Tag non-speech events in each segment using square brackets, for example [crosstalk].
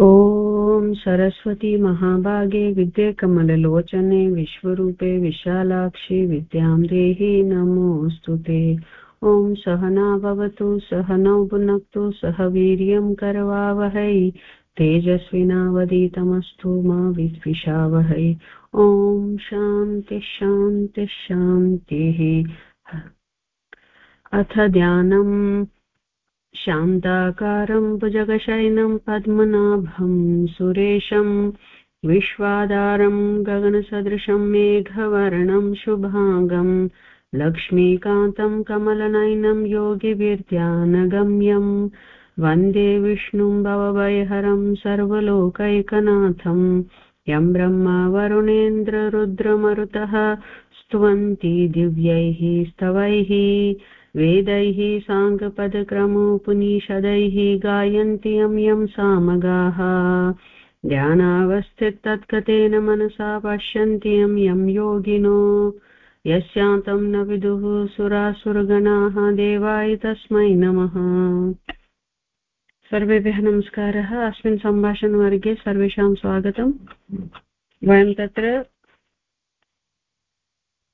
ॐ सरस्वती महाभागे विद्ये कमललोचने विश्वरूपे विशालाक्षि विद्यां देहि नमोऽस्तु ते। ॐ सहना भवतु सहनौ भुनक्तु सह वीर्यं करवावहै। तेजस्विनावदीतमस्तु मा विद्विषावहै। ॐ शान्तिः। अथ ध्यानम्। शान्ताकारं भुजगशयनं पद्मनाभं सुरेशं विश्वाधारं गगनसदृशं मेघवर्णं शुभाङ्गम् लक्ष्मीकान्तं कमलनयनं योगिविद्यानगम्यं वंदे विष्णुं भवभयहरं सर्वलोकैकनाथं यं ब्रह्मा वरुणेन्द्ररुद्रमरुतः स्तुवन्ति दिव्यैः स्तवैः वेदैः साङ्गपदक्रमोपनिषदैः गायन्ति यं यं सामगाः। ध्यानावस्थितत्कतेन मनसा पश्यन्ति यं यं योगिनो। यस्यान्तं न विदुः सुरासुरगणाः, देवाय तस्मै नमः। सर्वेभ्यः नमस्कारः। अस्मिन् सम्भाषणवर्गे सर्वेषां स्वागतम्। वयं तत्र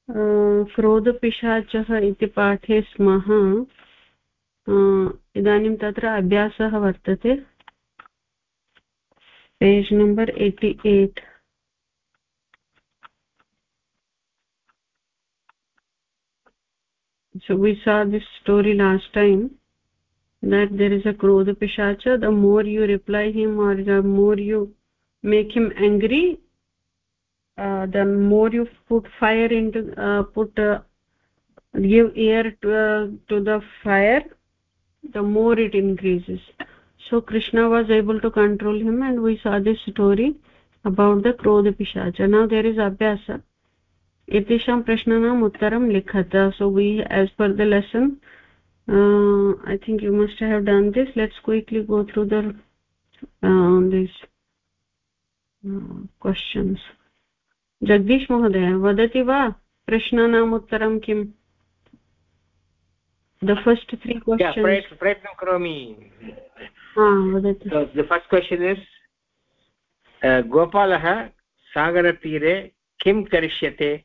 क्रोधपिशाचः इति पाठे स्मः इदानीं तत्र अभ्यासः वर्तते page number eighty eight so we saw this story last time that there is a krodha pishacha the more you reply him or the more you make him angry uh, the more you put fire into uh, put uh, give air to, uh, to the fire the more it increases so krishna was able to control him and we saw this story about the krodha pishacha now there is abhyasa एतेषां प्रश्नानाम् उत्तरं लिखत so we as per the lesson uh, i think you must have done this let's quickly go through the uh, these uh, questions Jagdish महोदय वदति वा प्रश्नानाम् उत्तरं किम् the first त्री प्रयत्नं करोमि। इस् गोपालः सागरतीरे किं करिष्यते?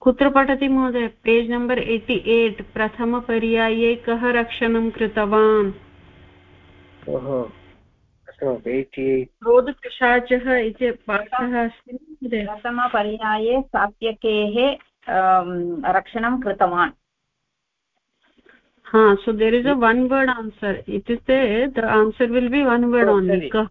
कुत्र पठति महोदय? पेज् नम्बर् एय्टि एय्ट् प्रथमपर्याये कः रक्षणं कृतवान्? ओहो। क्रोधपिशाचः इति पाठः अस्ति प्रथमपर्याये सात्यकेः रक्षणं कृतवान्। हा so there is a one word answer इत्युक्ते the answer will be one word on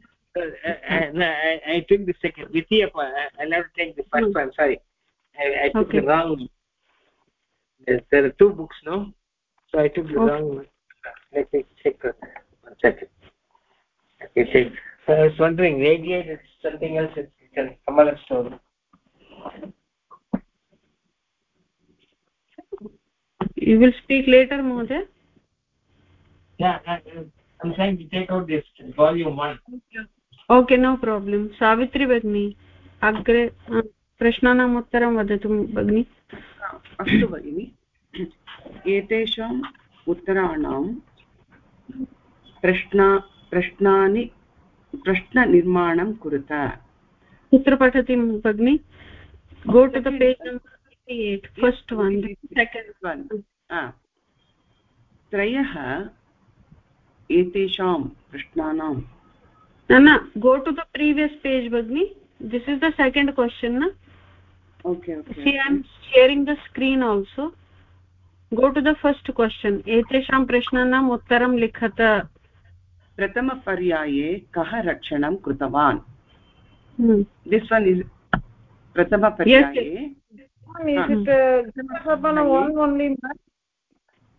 Okay, so I was wondering, radiate is something else, it's a Kamala story. You will speak later, Mohoday? Yeah, I, I'm trying to take out this volume one. Okay no problem Savitri भगिनी अग्रे प्रश्नानाम् उत्तरं वदतु भगिनि अस्तु भगिनि एतेषाम् उत्तराणां प्रश्ना प्रश्नानि प्रश्ननिर्माणं कुरुत। कुत्र पठति भगिनि? Go to the page first one second one त्रयः एतेषां प्रश्नानां। न न go to the previous page भगिनि. This is the second question न? Am sharing the screen also go to the first question एतेषां प्रश्नानाम् उत्तरं लिखत प्रथमपर्याये कः रक्षणं कृतवान् दिस् वन् इस् प्रथमपर्याये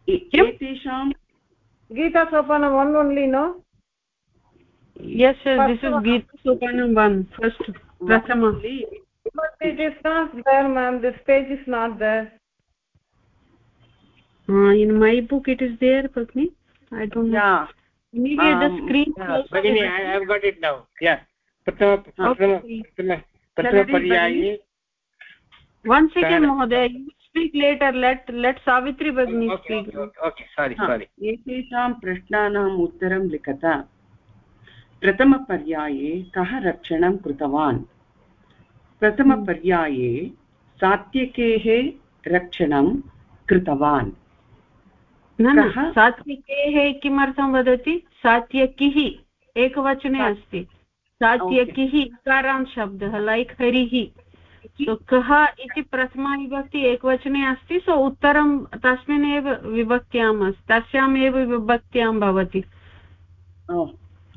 एतेषां gita sopana one only no yes sir this is gita sopana one first prathama but it is not there ma'am this page is not there uh, in my book it is there bhagni i don't know yeah maybe um, the screen yeah, bagini i have got it now yeah prathama prathama prathama prathama one second mohoday speak later let let savitri bagni okay, speak okay, okay sorry sorry एतेषां प्रश्नानाम् उत्तरं लिखत प्रथमपर्याये कः रक्षणं कृतवान् प्रथमपर्याये सात्यकेः रक्षणं कृतवान् न सात्विकेः किमर्थं वदति? सात्यकिः एकवचने अस्ति। सात्यकिः इकारान् शब्दः लैक् हरिः। कः इति प्रथमाविभक्ति एकवचने अस्ति सो उत्तरं तस्मिन् एव विभक्त्याम् अस्ति तस्याम् एव विभक्त्यां भवति।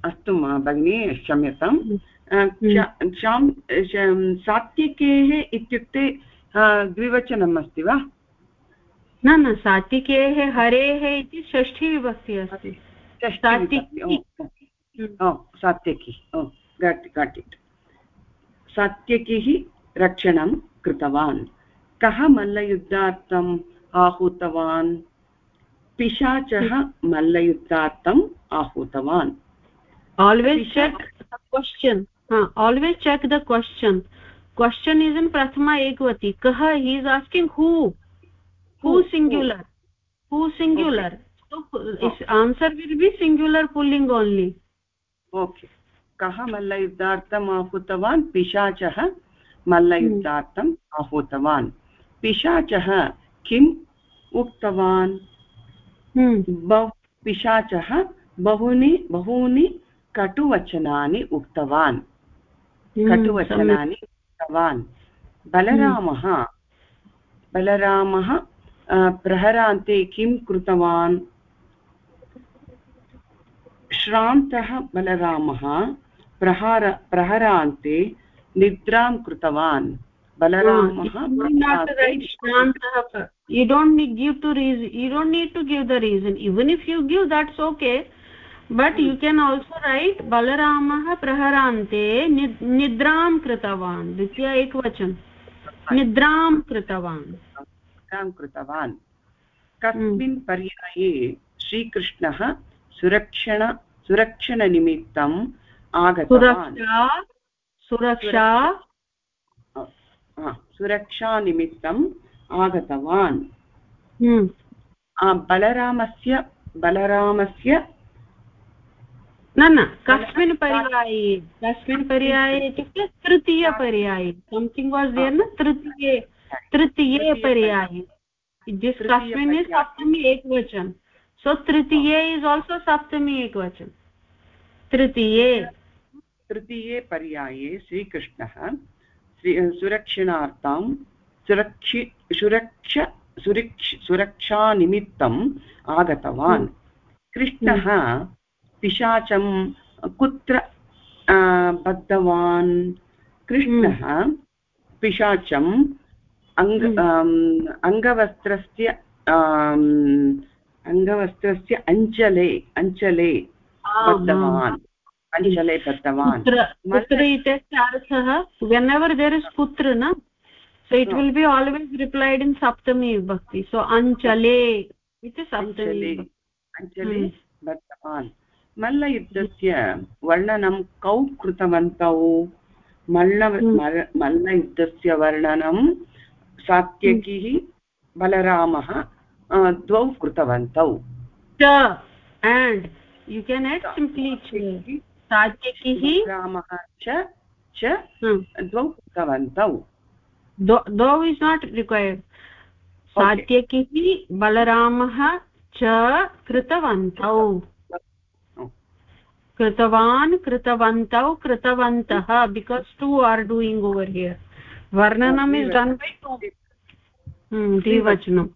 अस्तु भगिनि क्षम्यतां सात्विकेः इत्युक्ते द्विवचनम् अस्ति वा? न न सात्विकेः हरेः इति षष्ठी विभक्ति अस्ति सात्विकी सात्यकी सात्यकिः रक्षणं कृतवान्। कः मल्लयुद्धार्थम् आहूतवान्? पिशाचः मल्लयुद्धार्थम् आहूतवान्। Always check question always check the question question is in प्रथमा एकवती कः he is asking who who singular? Who singular? So its answer will be singular pulling only. Okay. कः मल्लयुद्धार्थम् आहूतवान्? पिशाचः मल्लयुद्धार्थम् आहूतवान्. पिशाचः किम् उक्तवान्? पिशाचः बहूनि बहूनि कटुवचनानि उक्तवान्. कटुवचनानि उक्तवान्. बलरामः बलरामः प्रहरान्ते किं कृतवान्? श्रान्तः बलरामः प्रहार प्रहरान्ते निद्रां कृतवान्। बलरामः you don't need give to reason the reason even if you give that's okay but you can also write बलरामः प्रहरान्ते निद्रां कृतवान् द्वितीय एकवचनं निद्रां कृतवान् निद्रां कृतवान्। कस्मिन् पर्याये श्रीकृष्णः सुरक्षण सुरक्षणनिमित्तम् आगतवान्। सुरक्षा सुरक्षानिमित्तम् आगतवान्। हम्म। बलरामस्य बलरामस्य न न कस्मिन् पर्याये कस्मिन् पर्याये इत्युक्ते तृतीयपर्याये। संथिङ्ग् वास् देर् न तृतीये। तृतीये पर्याये। कस्मिन् इस् सप्तमी एकवचन सो तृतीये इस् आल्सो सप्तमी एकवचन तृतीये। तृतीये पर्याये श्रीकृष्णः सुरक्षणार्थं सुरक्षि सुरक्ष सुरक्ष सुरक्षानिमित्तम् आगतवान्। कृष्णः पिशाचं कुत्र बद्धवान्? कृष्णः पिशाचम् अङ्ग अङ्गवस्त्रस्य अङ्गवस्त्रस्य अञ्चले अञ्चले बद्धवान् अञ्चले दत्तवान् पुत्र इत्यस्य अर्थः वेन् एवर् देर् इस् पुत्र न so it will be always replied in saptami vibhakti. So anchale इति सप्तमी अञ्चले दत्तवान् मल्लयुद्धस्य वर्णनं कौ कृतवन्तौ? मल्ल मल्लयुद्धस्य वर्णनं सात्यकिः बलरामः द्वौ कृतवन्तौ। च सात्यकिः रामः च च द्वौ कृतवन्तौ। द्वौ इस् नाट् रिक्वैर्ड् सात्यकिः बलरामः च कृतवन्तौ। कृतवान् कृतवन्तौ कृतवन्तः because two are doing over here वर्णनम् इस् डन् बै टु द्विवचनं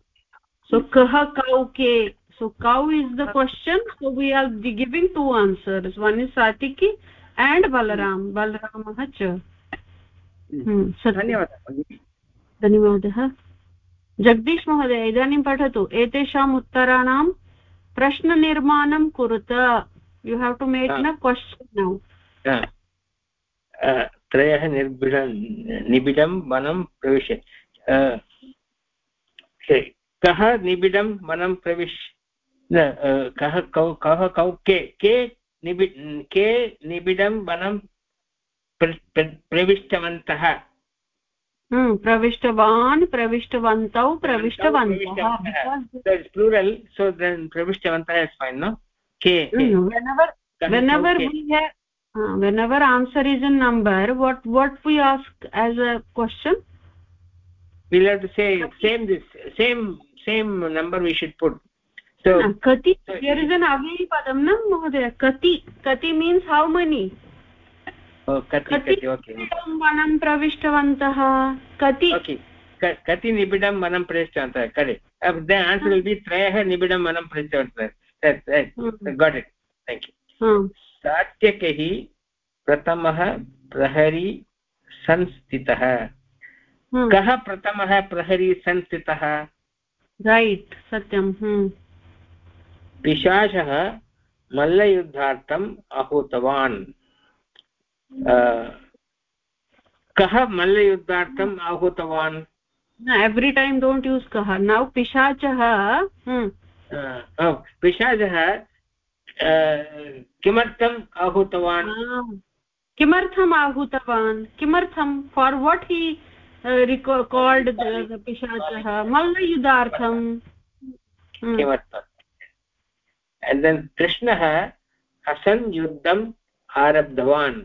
सो कः कौ के? So cow is the question. So we are giving two answers. One is satiki and balaram. Balaramah cha धन्यवादः धन्यवादः। जगदीश महोदय इदानीं पठतु। एतेषाम् उत्तराणां प्रश्ननिर्माणं कुरुत। You have to make a question now त्रयः निर्बिड निबिडं वनं प्रविश्य कः निबिडं वनं प्रविश्य कः कौ कः कौ के के निबि के निबिडं वनं प्रविष्टवन्तः? प्रविष्टवान् प्रविष्टवन्तौ प्रविष्टवन्तः। Plural so then प्रविष्टवन्तः is fine no okay whenever whenever we have uh, whenever answer is in number what what we ask as a question we'll have to say same this same same number we should put so uh, kati so there is an avi padam na mohdaya kati kati means how many oh vanam pravishtvantah kati okay कति निबिडं वनं प्रविष्टवन्तः correct the answer will be त्रयः निबिडं वनं प्रविष्टवन्तः got it thank you सात्यकैः प्रथमः प्रहरी संस्थितः। कः प्रथमः प्रहरी संस्थितः? रैट् सत्यं पिशाचः मल्लयुद्धार्थम् आहूतवान्। कः मल्लयुद्धार्थम् आहूतवान्? एव्री टैम् डोण्ट् यूस् कः। नौ पिशाचः पिशाचः किमर्थम् आहूतवान्? किमर्थम् आहूतवान्? किमर्थं फार् वाट् हि काल्ड् पिशाचः मल्लयुधार्थम् किमर्थम्? कृष्णः हसन् युद्धम् आरब्धवान्।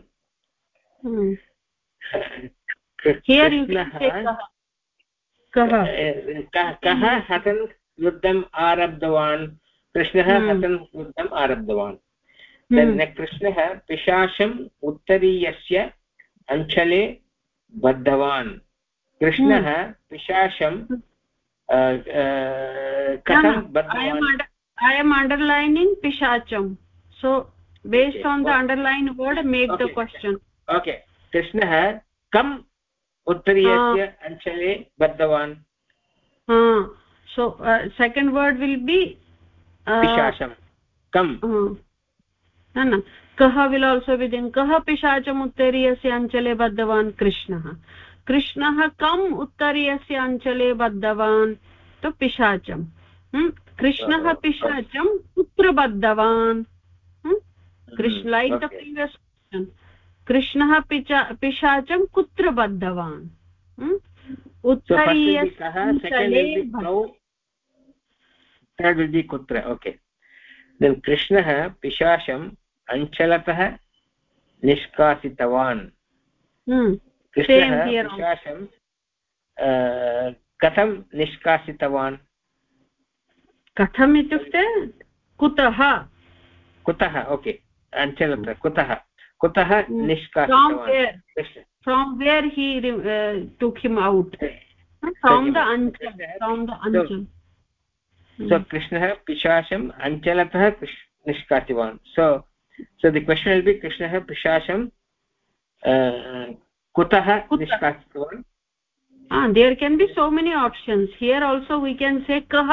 कः हसन् युद्धम् आरब्धवान्? कृष्णः कथं युद्धम् आरब्धवान्। कृष्णः पिशाशम् उत्तरीयस्य अञ्चले बद्धवान्। कृष्णः पिशाशं कथं I am underlining पिशाचं so based on the underline word make the question okay कृष्णः कम् उत्तरीयस्य अञ्चले बद्धवान्? So second word will be पिशाचं कम्? न न। कः विल् आल्सो विदिन् कः पिशाचम् उत्तरीयस्य अञ्चले बद्धवान् कृष्णः? कृष्णः कम् उत्तरीयस्य अञ्चले बद्धवान्? तु पिशाचम्। कृष्णः पिशाचं कुत्र बद्धवान्। कृष्ण लैक् द प्रीवियस् कृष्णः पिचा पिशाचं कुत्र बद्धवान्। उत्तरीयस्थले कुत्र ओके। देन् कृष्णः पिशाचम् अञ्चलतः निष्कासितवान्। कृष्णः पिशाचं कथं निष्कासितवान्? कथम् इत्युक्ते कुतः? कुतः ओके। अञ्चलतः कुतः? कुतः निष्कासितवान्? From where he took him out from the अञ्चल फ्रोम् द अञ्चल सो कृष्ण पिशाचम अञ्चलतः निष्कासितवान् so so the question will be कृष्णः पिशाचं there can be so many options here also we can say कः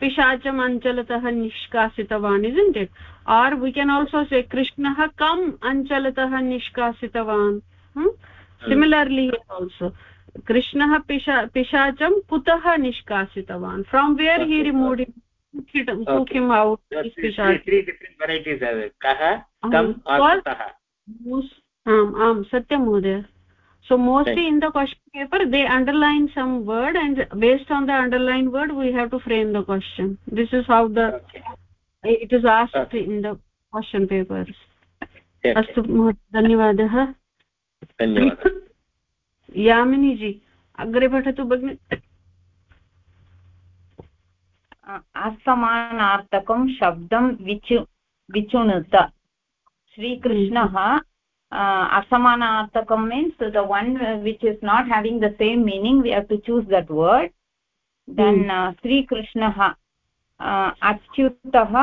पिशाचम् अञ्चलतः निष्कासितवान् isn't it or we can also say कृष्णः कम् अञ्चलतः निष्कासितवान् similarly also कृष्णः पिशा पिशाचं कुतः निष्कासितवान्. फ्रोम् वेर् हि रिमूड् आम् आम् सत्यं महोदय so mostly in the question paper they underline some word and based on the underline word we have to frame the question this is how the it is asked in the question papers अस्तु धन्यवादः धन्यवादः यामिनी जी अग्रे पठतु तो भगिनि असमानार्थकं शब्दं विचु विचुणुत। श्रीकृष्णः असमानार्थकं means the one which is not having the same meaning we have to choose that word then श्रीकृष्णः अच्युतः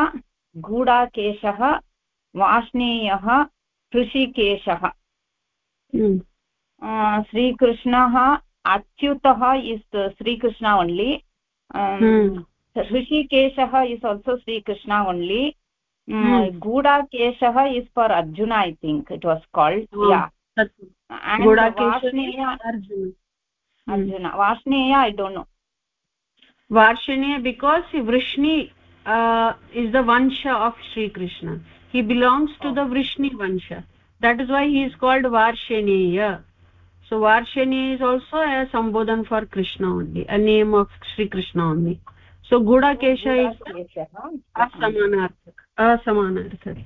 गूढाकेशः वाष्णेयः कृषिकेशः हम्म। श्रीकृष्णः अच्युतः इस् श्रीकृष्ण ओन्लि ऋषिकेशः is also Shri Krishna only गूडाकेशः is for Arjun I think it was called Arjun Varshneya I don't know Varshneya because Vrishni is the vansh of Shri Krishna he belongs to the Vrishni vansh vansha. That is why he is called so varshineya is also a sambodhan for krishna only a name of shri krishna only so gudakesha is asamanarthak असमानार्थक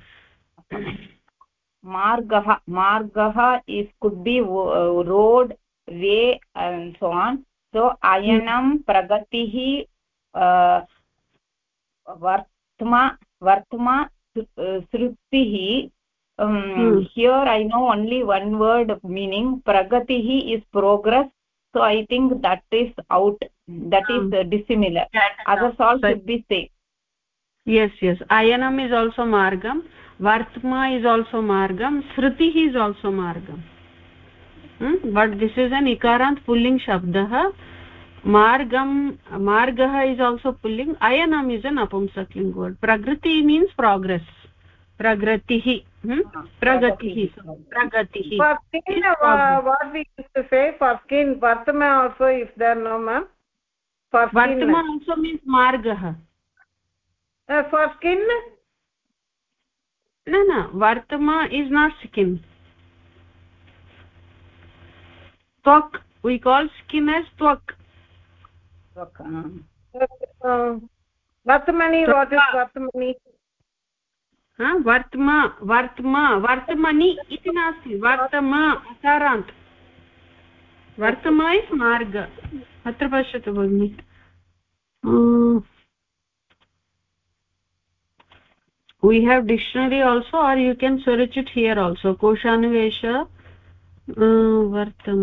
margah margah is could be road way and so on so ayanam pragatihi uh, vartma vartma srutihi um, hmm. here i know only one word meaning pragatihi is progress so i think that is out that is uh, dissimilar yeah, others all should be same yes yes ayanam is also margam vartma is also margam sruti is also margam hmm? but this is an ikarant pulling shabdah margam margah is also pulling ayanam is an apumsakling word pragriti means progress प्रगतिः प्रगतिः प्रगतिः. मार्गः न न वर्तमा is not skin त्वक् we call skin as त्वक् वर्तमानि वर्तम वर्तम, वर्तमनि मार्ग। अत्र पश्यतु भगिनि। We have dictionary also or you can search it here also कोशान्वेष वर्तम।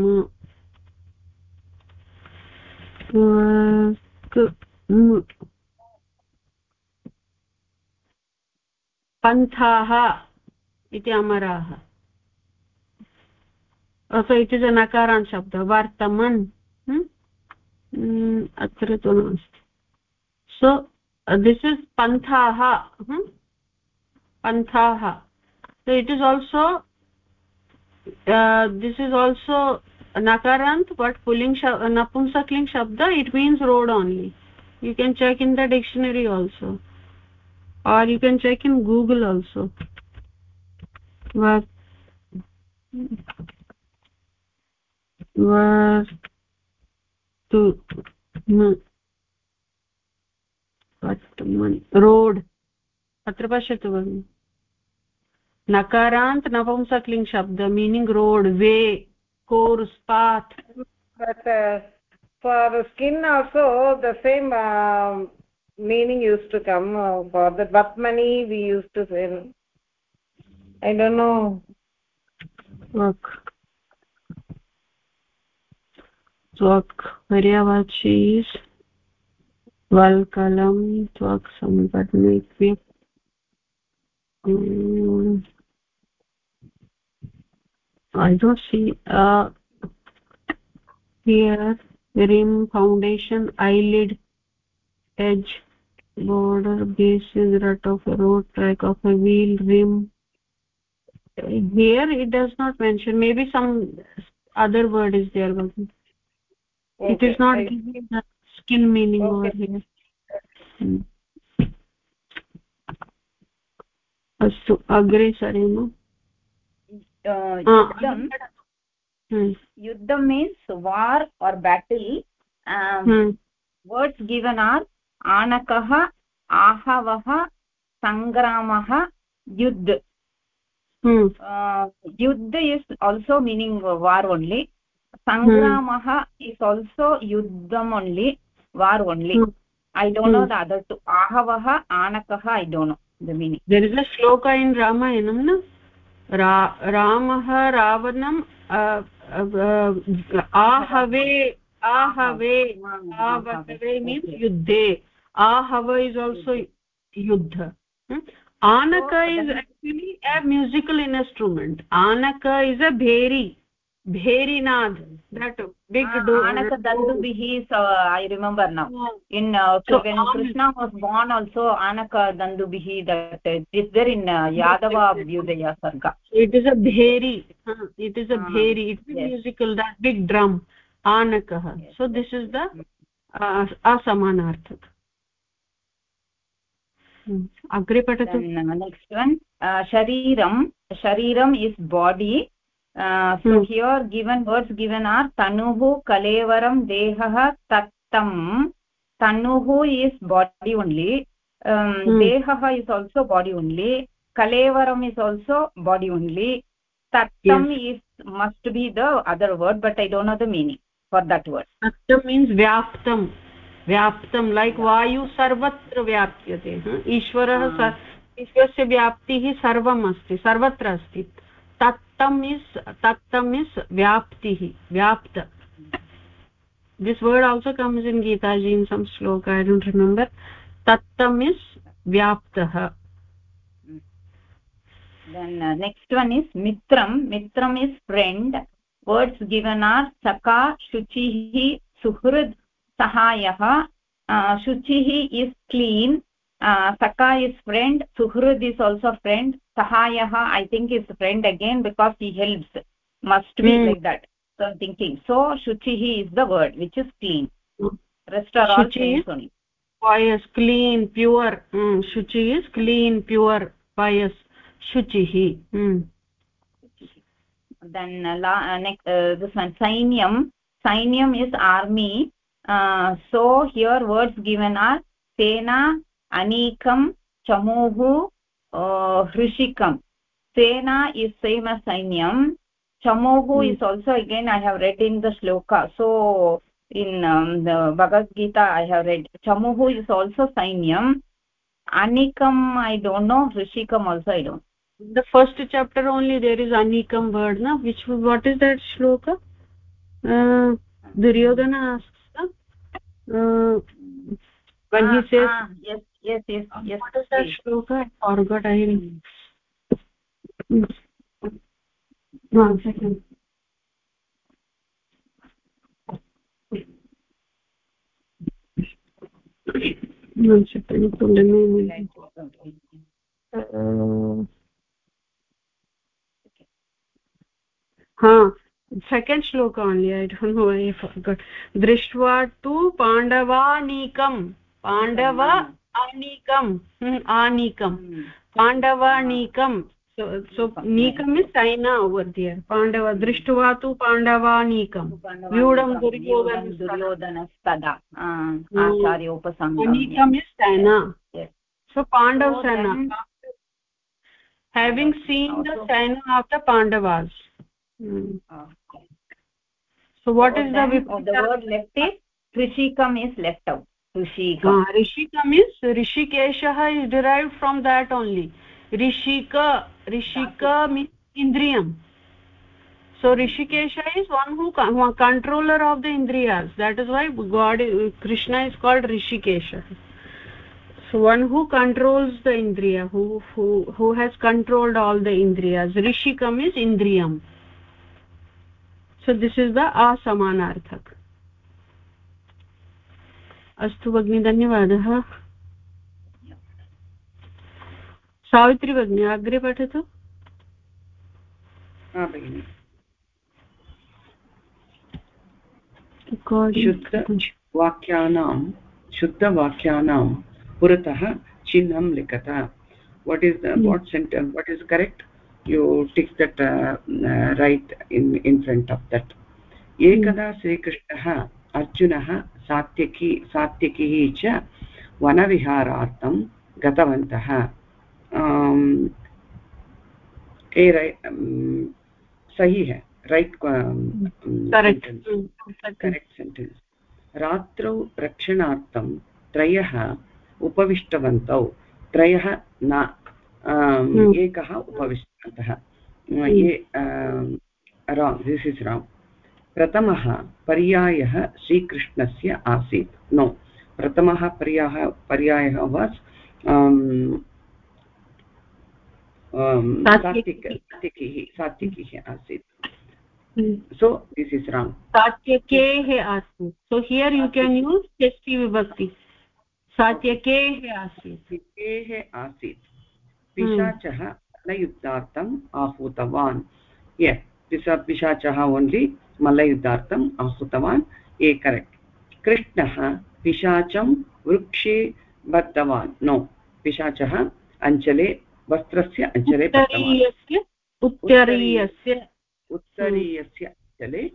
पन्थाः इति अमराः। सो इट् इस् अ नकारान् शब्दः वर्तमन् अत्र तु नास्ति। सो दिस् इस् पन्थाः पन्थाः। So it is also this is also नकारान्त् but पुलिङ्ग् नपुंसक्लिङ्ग् शब्द it means road only you can check in the dictionary also or you can check in google also var tu road अत्र पश्यतु भगिनि nakaranth napumsakling shabda meaning road way course path but uh, for skin also the same uh, meaning used to come uh, for the vatmani we used to say i don't know look त्वक् पर्यावाची वल्कलं त्वक् सम्पद्मेक्व्य i don't see uh here rim foundation eyelid edge border base rut of a road track of a wheel rim here it does not mention maybe some other word is there but okay. it is not I... giving the skin meaning okay. over here hmm. अस्तु अग्रे सरेम युद्धं युद्धं means war or battle words given are आनकः आहवः सङ्ग्रामः युद्ध युद्ध is also meaning war only सङ्ग्रामः is also युद्धम् only war only I don't know the other two आहवः आनकः I don't know the meaning there is a shloka in रामायणं न रामः रावणम् आहवे आहवे आहवे मीन्स् युद्धे आहव इस् आल्सो युद्ध anaka is actually a musical instrument anaka is a bheri bheri nad that big ah, door anaka dandubihi so i remember now in uh, so when krishna was born also anaka dandubihi that uh, is there in uh, yadava vyudaya sarga it is a bheri huh, it is a ah, bheri it is yes. musical that big drum anakah yes. so this is the uh, asamanarthak अग्रे पठतु next one शरीरं शरीरम् is body so hmm. here given words given are tanuhu kalevaram dehah tattam tanuhu is body only um, hmm. dehah is also body only kalevaram is also body only tattam yes. is must be the other word but i don't know the meaning for that word tattam means vyaptam व्याप्तं। Like वायु सर्वत्र व्याप्यते। hmm. ईश्वरः hmm. ईश्वरस्य व्याप्तिः सर्वम् अस्ति सर्वत्र अस्ति। तत्तम् is तत्तम् is व्याप्तिः व्याप्त। This word also comes in गीताजीन् some shloka I don't remember तत्तम् is व्याप्तः। नेक्स्ट् वन् इस् मित्रं मित्रम्। Is friend. Words given are सखा शुचिः सुहृद् sahayah uh, shuchihi is clean uh, saka is friend suhrud is also friend. Sahayah i think is friend again because he helps. Must be mm. like that. So i'm thinking. So shuchihi is the word which is clean. Mm. rest are all friends only pious clean pure. Mm. shuchi is clean pure pious. Shuchihi. Mm. then uh, la, uh, next uh, this one sainyam sainyam is army uh, so here words given are sena anikam chamuhu uh, hrishikam. Sena is same as sainyam chamohu hmm. is also again i have read in the shloka. So in um, the bhagavad gita i have read chamohu is also sainyam anikam i don't know. Rishikam also i don't. The first chapter only there is anikam word na? Which what is that shloka? Uh, duryodhana asks uh, when ah, he says ah, yes yes yes yes what is that shloka i forgot i mm. one second one second to let me हाँ second shloka only I don't know I दृष्ट्वा तु पाण्डवानीकं पाण्डव आनीकम् आनीकं पाण्डवानीकं so so nikam is saina over there pandava drishtva tu pandavanikam vyudam duryodhan duryodhana sada acharya upasangam nikam is saina yes so pandav saina having seen the saina of the pandavas hmm. So what is the the word left is rishikam is left out. Rishikam ah, rishikam is rishikeshah is derived from that only. Rishika rishika means indriyam. So hmm. rishikesha is one who controller of the indriyas. That is why god krishna is called rishikesha so one who controls the indriya who who who has controlled all the indriyas. Rishikam is indriyam so this is the असमानार्थक् अस्तु भगिनि धन्यवादः सावित्री भगिनी अग्रे पठतु शुद्धवाक्यानां शुद्धवाक्यानां पुरतः चिह्नं लिखत what is what center what is correct you tick that uh, uh, right in in front of that. एकदा श्रीकृष्णः अर्जुनः सात्यकी सात्यकिः च वनविहारार्थं गतवन्तः ए सही है राइट करेक्ट् सेण्टेन्स् रात्रौ रक्षणार्थं त्रयः उपविष्टवन्तौ त्रयः न. एकः उपविष्टवन्तः ये राङ्ग् दिस् इस् राङ्ग् प्रथमः पर्यायः श्रीकृष्णस्य आसीत् नो प्रथमः पर्यायः पर्यायः वास् सात्विकिः सात्विकिः आसीत् so this is wrong satyakeh asit so here you can use षष्टि vibhakti satyakeh asit satyakeh asit पिशाचः मल्लयुद्धार्थम् आहूतवान्। ये पिशाचः ओन्लि मल्लयुद्धार्थम् आहूतवान्। ए करेक्ट् कृष्णः पिशाचं वृक्षे बद्धवान्। नो पिशाचः अञ्चले वस्त्रस्य अञ्चले उत्तरीयस्य उत्तरीयस्य। अञ्चले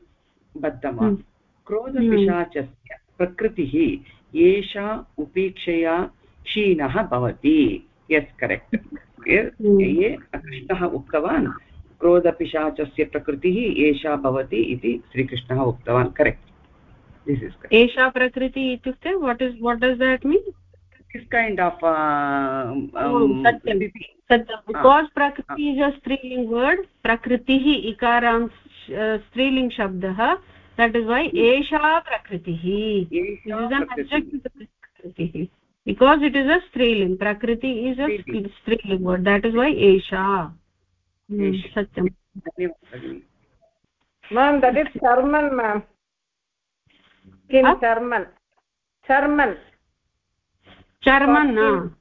बद्धवान्। हम्म। क्रोधपिशाचस्य प्रकृतिः एषा उपेक्षया क्षीणः भवति। यस् करेक्ट् ये कृष्णः उक्तवान्। क्रोधपिशाचस्य प्रकृतिः एषा भवति इति श्रीकृष्णः उक्तवान्। करेक्ट् दिस् एषा प्रकृतिः इत्युक्ते what is what does that mean this kind of because प्रकृति इस् अ स्त्रीलिङ्ग् वर्ड् प्रकृतिः इकारान् स्त्रीलिङ्ग् शब्दः दट् इस् वै एषा प्रकृतिः because it is a striling prakriti is a striling word that is why esha satyam ma'am that is charman ma'am kim charman charman चर्मन्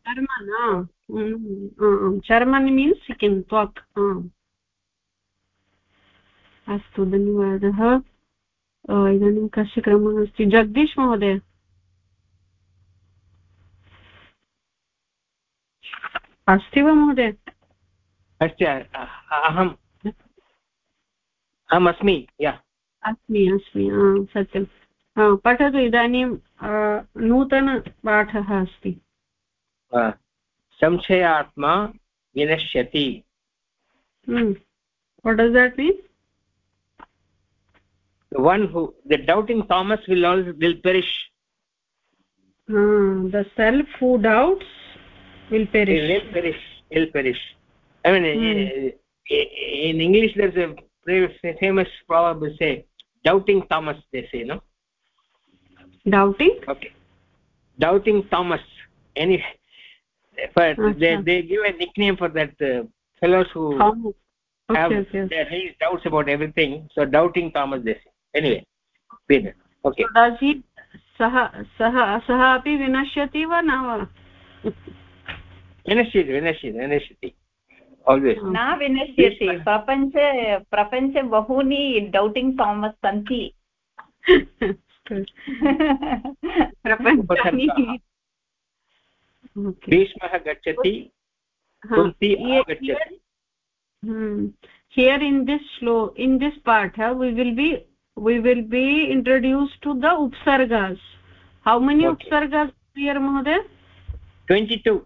चर्मन् चर्मन् मीन्स् किं त्वक् अस्तु धन्यवादः इदानीं कस्य क्रमः अस्ति जगदीश महोदय अस्ति वा महोदय? अस्ति अहम् अहम् अस्मि या। अस्मि अस्मि सत्यं पठतु इदानीं नूतनपाठः अस्ति। संशयात्मा विनश्यति। One who the doubting तामस् will all will perish the self who doubts will perish will perish will perish i mean hmm. in english there's a famous proverb say doubting thomas they say no doubting okay doubting thomas any but okay. they they give a nickname for that uh, fellows who Thomas. Okay, have okay. their his doubts about everything so doubting thomas they say anyway okay so does he सः सः सः अपि विनश्यति वा न वा विनश्यति विनश्यति विनश्यति न विनश्यति प्रपञ्चे प्रपञ्चे बहूनि डौटिङ्ग् थामस् सन्ति भीष्मः गच्छति कुन्ती आगच्छति here in this slow in this part huh, we will be we will be introduced to the upsargas how many okay. upsargas here mohoday 22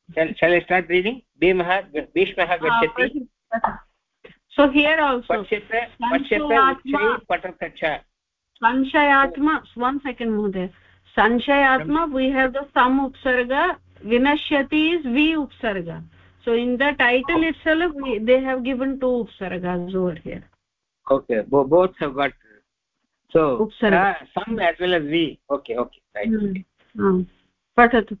shall, i start reading bhimah bhishmah gacchati so here also pashyate pashyate uchai patata cha sanshayatma one second mohoday sanshayatma we have the sam upsarga vinashyati is vi upsarga so in the title itself we, they have given two upsargas over here okay Bo both have got so upsarga uh, some as well as vi okay okay right hmm. patatu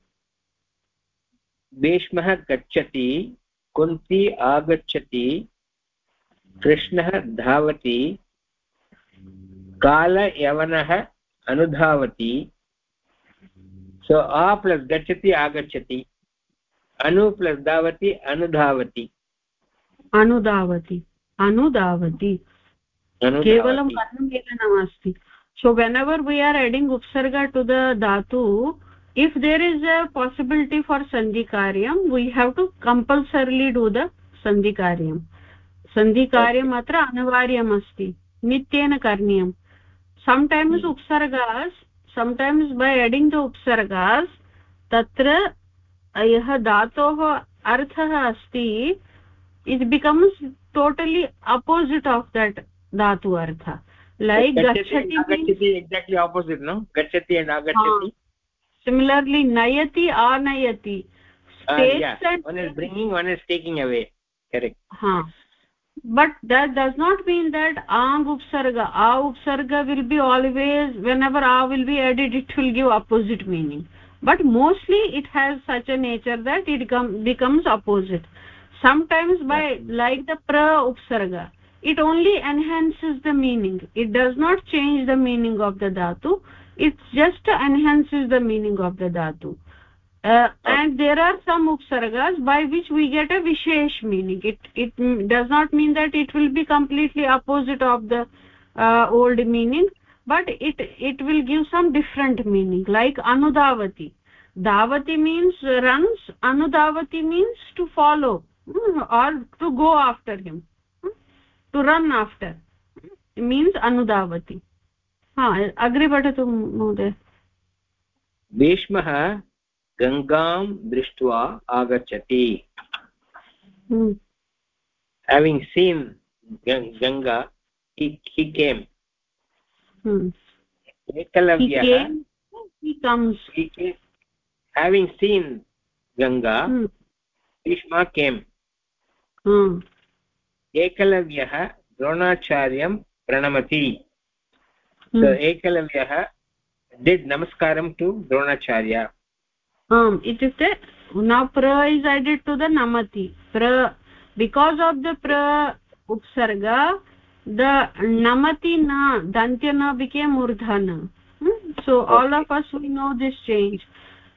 भीष्मः गच्छति कुन्ती आगच्छति कृष्णः धावति कालयवनः अनुधावति। सो आ plus गच्छति आगच्छति। अनु plus धावति अनुधावति। अनुधावति अनुधावति। केवलं वर्णमेलनम् अस्ति so whenever we are adding upsarga to the dhatu if there is a possibility for sandhi karyam we have to compulsorily do the sandhi karyam sandhi karyam atra anivaryam asti nityena karniyam sometimes upsargas sometimes by adding the upsargas tatra यः धातोः अर्थः अस्ति it becomes totally opposite of that dhatu artha like gachati gachati exactly opposite no gachati and agachati similarly nayati anayati states uh, yeah. and one is bringing one is taking away correct ha but that does not mean that ang upsarga a upsarga will be always whenever a will be added it will give opposite meaning but mostly it has such a nature that it becomes opposite sometimes by like the pra upsarga it only enhances the meaning it does not change the meaning of the dhatu it just enhances the meaning of the dhatu. Uh, and there are some upsargas by which we get a vishesh meaning. It it does not mean that it will be completely opposite of the uh, old meaning but it it will give some different meaning like anudavati. Davati means runs anudavati means to follow hmm, or to go after him hmm, to run after. It means anudavati अग्रे पठतु महोदय। भीष्मः गङ्गां दृष्ट्वा आगच्छति। हम्म। Having seen Ganga he came एकलव्यः। Seen Ganga hmm. Bhishma came हम्म। एकलव्यः द्रोणाचार्यं प्रणमति। So ekalavyah did namaskaram to dronacharya um itukte now pra is added to the namati pra because of the pra upsarga the namati na dantyana became urdhana hmm? so okay. all of us we know this change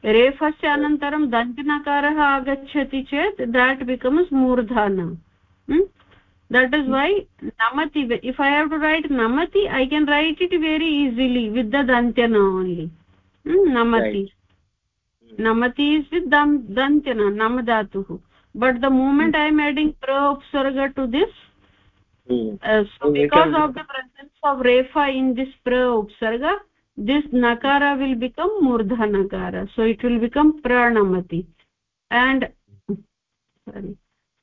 रेफस्य अनन्तरं दन्त्यनकारः आगच्छति चेत् that becomes मूर्धन that is why namati if i have to write namati i can write it very easily with the dantyana only. Hmm, namati. Right. namati is with dam dantyana nam but the moment i am adding pra upsarga to this hmm. uh, so because of the presence of refa in this pra upsarga this nakara will become murdha nakara. So it will become pranamati. And sorry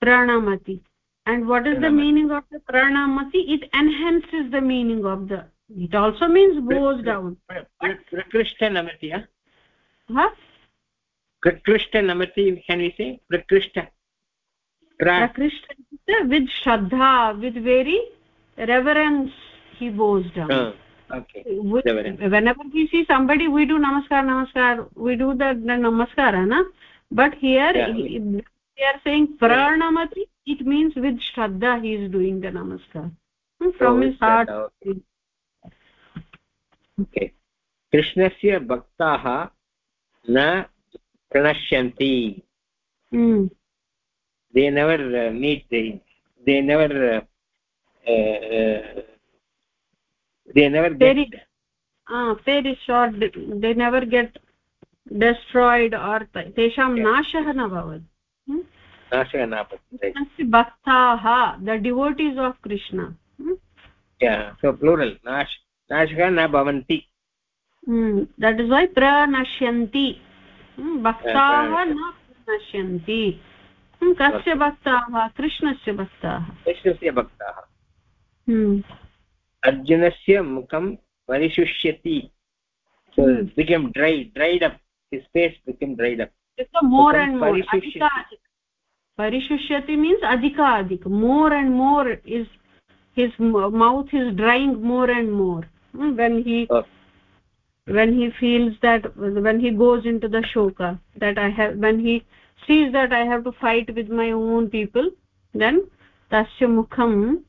pranamati and what is the meaning of the pranamati? It enhances the meaning of the it also means goes down. prakrishta namati huh? Prakrishta namati can we say? Prakrishta. Prakrishta with shraddha with very reverence he bows down. Uh, okay. We, whenever we see somebody we do namaskar namaskar we do the, the namaskara na? But here yeah, he, they are saying pranamati it means with shraddha he is doing the namaskar from oh, his heart okay कृष्णस्य भक्ताः न प्रणश्यन्ति they never uh, meet they they never uh, uh, they never get very ah perish or they never get destroyed or tesham nashah na bhavati नाशयनापत्ति भक्ताः hmm? न भवन्ति। That is why प्रनश्यन्ति भक्ताः न प्रनश्यन्ति hmm, कस्य भक्ताः। कृष्णस्य भक्ताः। कृष्णस्य भक्ताः। hmm. अर्जुनस्य मुखं परिशुष्यति। Dried up space become dried up Parishushyati means adhika adhik more and more is his mouth is drying more and more. Hmm, when he uh, when he feels that when he goes into the shoka that i have when he sees that i have to fight with my own people then tasya mukham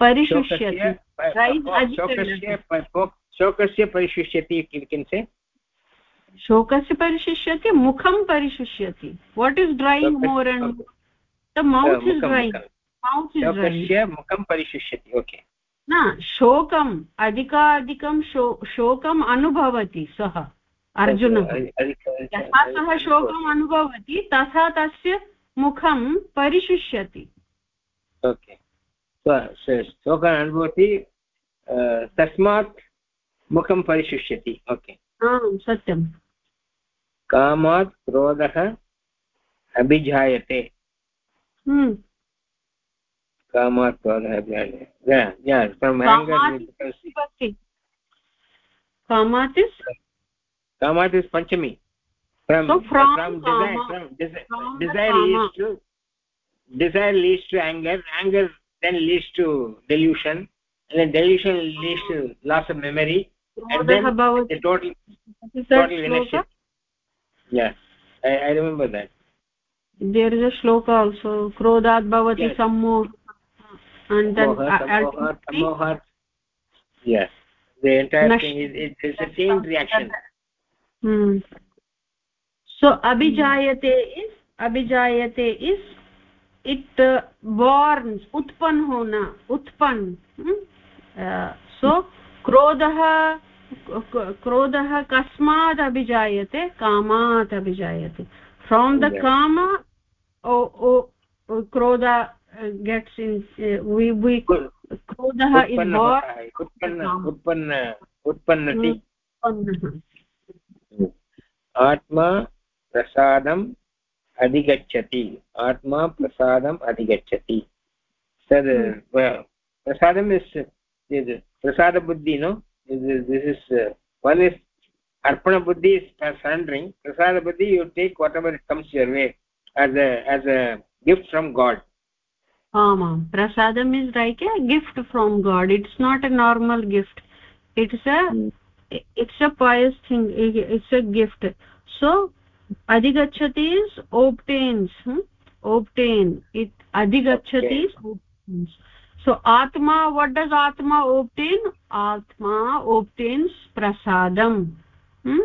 parishishyati right shokasya parishushyati we can say. शोकस्य परिशिष्यति मुखं परिशिष्यति। What is drying more and the mouth is drying mouth is drying मुखं। परिशिष्यति okay न शोकम् अधिकाधिकं show शोकम् अनुभवति सः अर्जुनः। यथा सः शोकम् अनुभवति तथा तस्य मुखं परिशिष्यति। ओके शोकम् अनुभवति तस्मात् मुखं परिशिष्यति ओके सत्यं कामात् क्रोधः अभिजायते कामात् क्रोधः अभिजायते कामात् इस् कामात् इस् पञ्चमी from so from, from desire from desire, desire leads to desire leads to anger anger then leads to delusion and then delusion leads to loss of memory and then the total total inertia yeah I, I remember that there is a shloka also krodhat bhavati yes. sammoh and then samohat yes the entire Nash thing is it's a chain reaction hmm so abhijayate is abhijayate is it uh, born utpan hona utpan hmm? uh, so क्रोधः क्रोधः कस्मात् अभिजायते कामात् अभिजायते। From the काम क्रोध gets in क्रोधः आत्मा प्रसादम् अधिगच्छति। आत्मा प्रसादम् अधिगच्छति। तद् प्रसादम् is buddhi no this is, this is uh, one is arpana buddhi is surrendering prasada buddhi you take whatever comes your way as a as a gift from god Ama. prasadam is like a gift from god it's not a normal gift it's a mm. it's a pious thing it's a gift so adhigachati is obtains hmm? obtain it adhigachati okay. So atma what does atma obtain? Atma obtains prasadam. Hmm?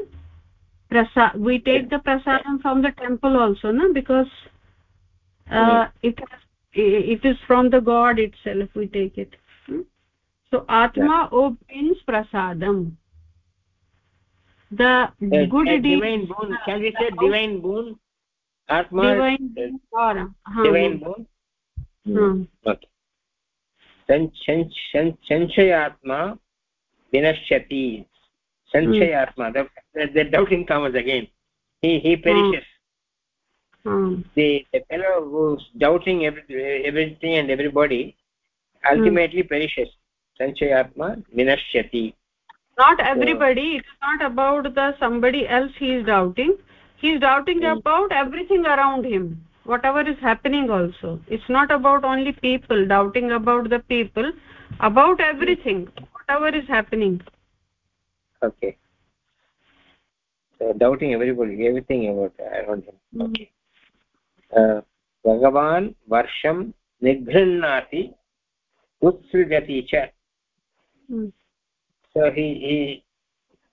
Prasad, we take the prasadam from the temple also no because uh, it it is from the god itself we take it. Hmm? so atma yeah. obtains prasadam. The a, good a divine boon. can we say divine boon? Atma divine boon or uh, divine boon? Hmm. okay संशयात्मा विनश्यति संशयात्मा the doubting comes again he he perishes hmm. the the fellow who's doubting every, everything and everybody ultimately hmm. perishes sanchayatma vinashyati not everybody so, it's not about the somebody else he is doubting he is doubting hmm. about everything around him whatever is happening also it's not about only people doubting about the people about everything whatever is happening okay so doubting everybody everything about around him mm. okay uh, भगवान् वर्षं निगृह्णाति उत्सृजति च so he he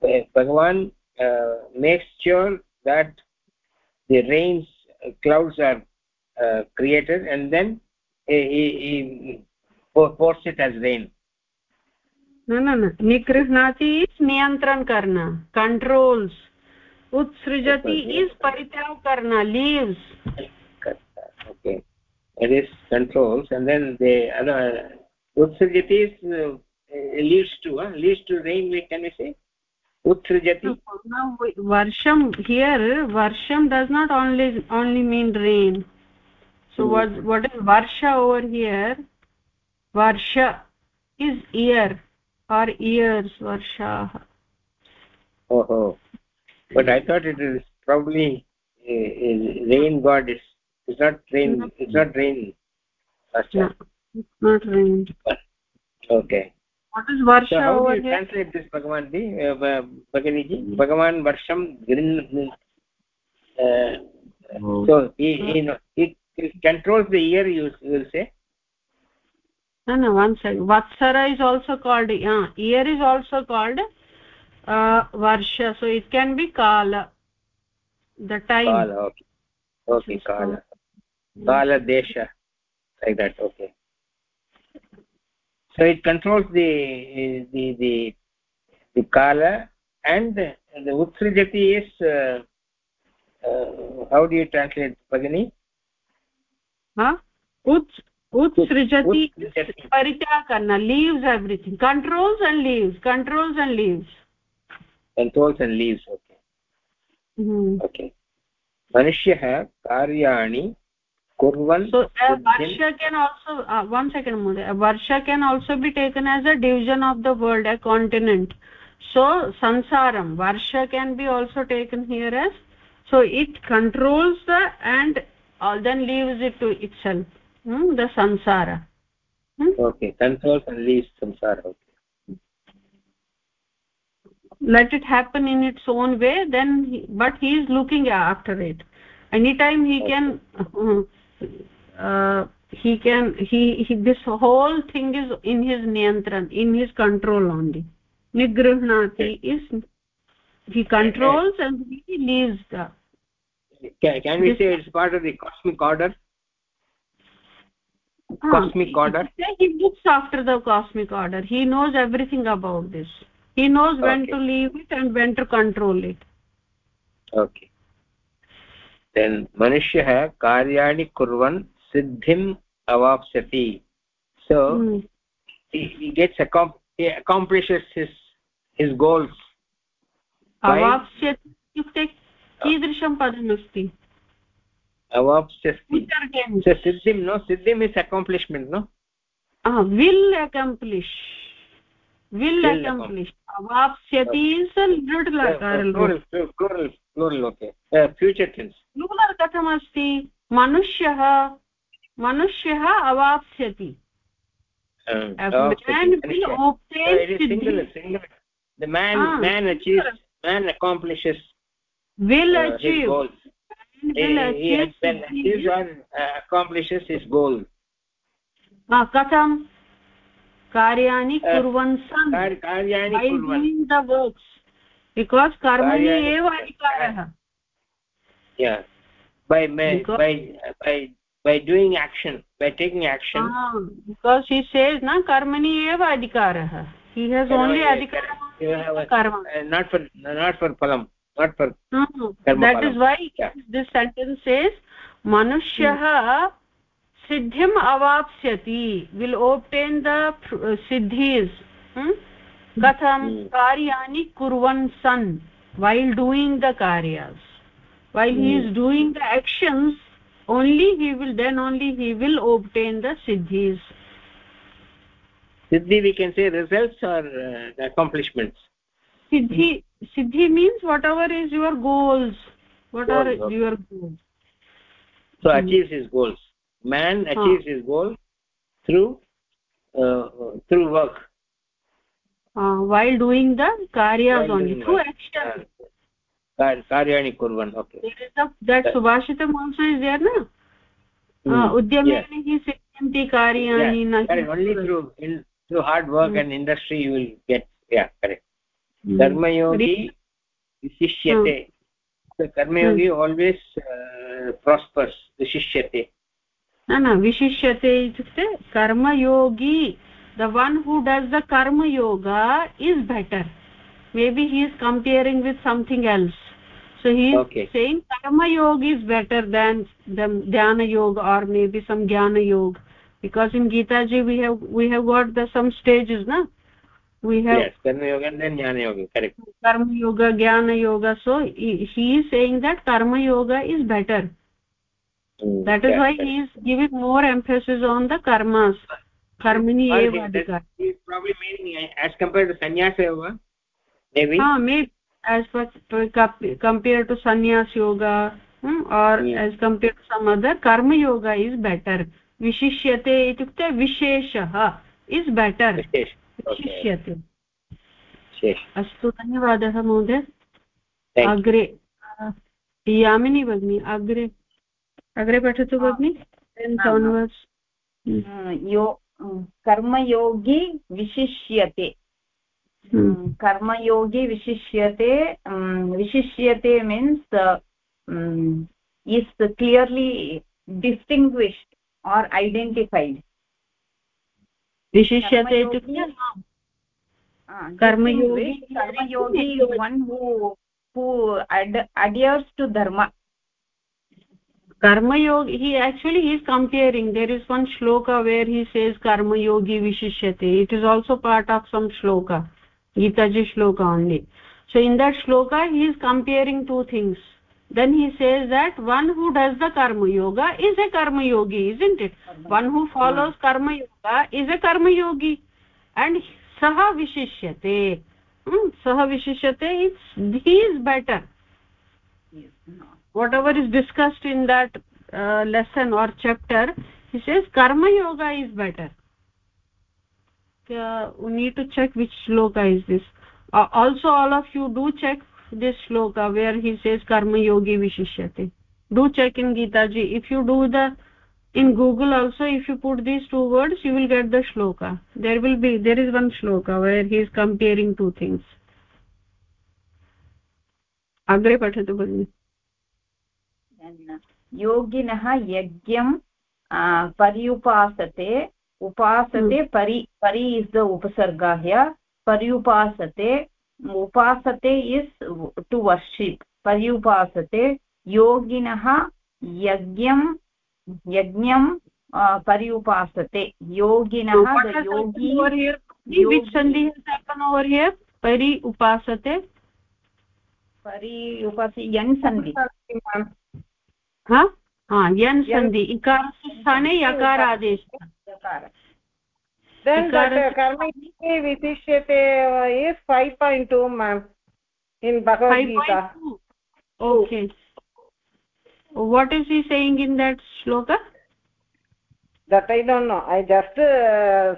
uh, bhagavan uh, makes sure that the rains clouds are uh, created and then he, he pours it as rain. No no no. Nikrihnati is niyantran karna controls. Utsrijati is parityag karna leaves. Okay. It is controls and then the other utsrijati is uh, leads to uh, leads to rain can we say utsrijati now varsham here varsham does not only only mean rain. So mm. what what is varsha over here? Varsha is ear or ears varsha. Oh oh. But i thought it is probably a, a rain god. Is it's not rain it's not rain no, it's not rain. Okay what is varsha so how over do you here? translate this bhagavan ji? Uh, bhagini ji? Bhagavan varsham grin uh, oh. so he, he, he, he controls the ear you will say? No no one second. Vatsara is also called yeah ear is also called uh, varsha. So it can be kala. The time. Kala okay. Okay kala. Kala desha. Like that okay so it controls the the the the kala and the, the utsrijati is uh, uh, how do you translate pagani huh uts utsrijati paritya karna leaves everything controls and leaves controls and leaves controls and leaves okay hmm. okay मनुष्यः कार्याणि kurvan so a varsha can also uh, one second more varsha can also be taken as a division of the world a continent so sansaram varsha can be also taken here as so it controls the and uh, then leaves it to itself hmm? the sansara hmm? okay controls and leaves samsara okay let it happen in its own way then he, but he is looking after it anytime he okay. can uh, he can he, he this whole thing is in his niyantran in his control only. Nigrihnati is he controls and he leaves the can, can we say it's part of the cosmic order? Ah, cosmic order? he looks after the cosmic order. He knows everything about this. He knows when Okay. to leave it and when to control it. Okay then मनुष्यः कार्याणि कुर्वन् सिद्धिम् अवाप्स्यति। So gets accomplishes his his goals अवाप्स्यति इत्युक्ते कीदृशं पदमस्ति अवाप्स्यति। सिद्धिं no सिद्धिम् is accomplishment no will accomplish will accomplish avapsyati is a little akara plural plural plural okay uh, future tense कथमस्ति मनुष्यः मनुष्यः अवाप्स्यति um, avapsyati, man will obtain siddhi the man Ah, man achieves man accomplishes will uh, achieve goals will achieve uh, accomplishes his goal Ah, कथं कार्याणि Uh, कुर्वन् सन् doing the works because कर्मणि एव अधिकारः by by Because- by by by doing action by taking action Ah, because he says na कर्मणि एव अधिकारः he has Karma, only yeah, अधिकारः you have a- कर्म uh, not for not for phalam not for Hmm. Karma that phalam. is why Yeah. this sentence says manushyaha siddhim avapsyati will obtain the uh, siddhis hmm? katham karyani kurvan san while doing the karyas. While he is Hmm. doing the actions only he will then only he will obtain the siddhis. Siddhi we can say results or uh, accomplishments. Siddhi siddhi means whatever is your goals. What are Goals, okay. your goals? So achieves his goals man achieves his goal through uh, through work uh, while doing the karyas only through work. action Uh, karyani kurvan okay there is a that subhashitam also is there na Hmm. uh, yeah, na correct. only through in through hard work Hmm. and industry you will get yeah correct Hmm. कर्मयोगी विशिष्यते कर्मयोगी always uh, prospers विशिष्यते न न विशिष्यते इत्युक्ते कर्मयोगी the one who does the karma yoga is better maybe he is comparing with something else so he is Okay. saying karma yoga is better than the dhyana yoga or maybe some jnana yoga because in gita ji we have we have got the some stages na we have yes Karmayogi and then jnana yogi correct karma yoga jnana yoga so he, he is saying that karma yoga is better Hmm, that is why he is giving more emphasis on the karmas karmini eva adhikar he is probably meaning uh, as compared to sannyasa yoga maybe ha maybe as compared to sannyas yoga hmm, or Hmm. as compared to some other karma yoga is better vishishyate itukte visheshah is better vishishyate अस्तु धन्यवादः महोदय अग्रे यामिनी भगिनी अग्रे अग्रे पठतु भगिनि? onwards. यो कर्मयोगी विशिष्यते। Hmm. कर्मयोगी विशिष्यते विशिष्यते means is clearly distinguished or identified विशिष्यते कर्मयोगी- कर्मयोगी is one who who ad, adheres to dharma karma yogi he actually he is comparing there is one shloka where he says karma yogi vishishyate it is also part of some shloka gita ji shloka only so in that shloka he is comparing two things then he says that one who does the karma yoga is a karma yogi isn't it karma. one who follows yeah. karma yoga is a karma yogi and saha vishishyate hmm, saha vishishyate it's he is better whatever is discussed in that uh, lesson or chapter he says karma yoga is better uh, we need to check which shloka is this uh, also all of you do check this shloka where he says karma yogi vishishyate do check in gita ji if you do the in google also if you put these two words you will get the shloka there will be there is one shloka where he is comparing two things agre pathatu bhagini योगिनः यज्ञं पर्युपासते उपासते परि परि is the उपसर्गा ह्य पर्युपासते उपासते is to worship पर्युपासते योगिनः यज्ञं यज्ञं पर्युपासते योगिनः योगी परि उपासते। परि उपास यन् सन्धि यन् सन्धि इकारस्य स्थाने यकार विशिष्यते five point two ma'am in Bhagavad Gita okay is he saying in that shloka that I don't know I just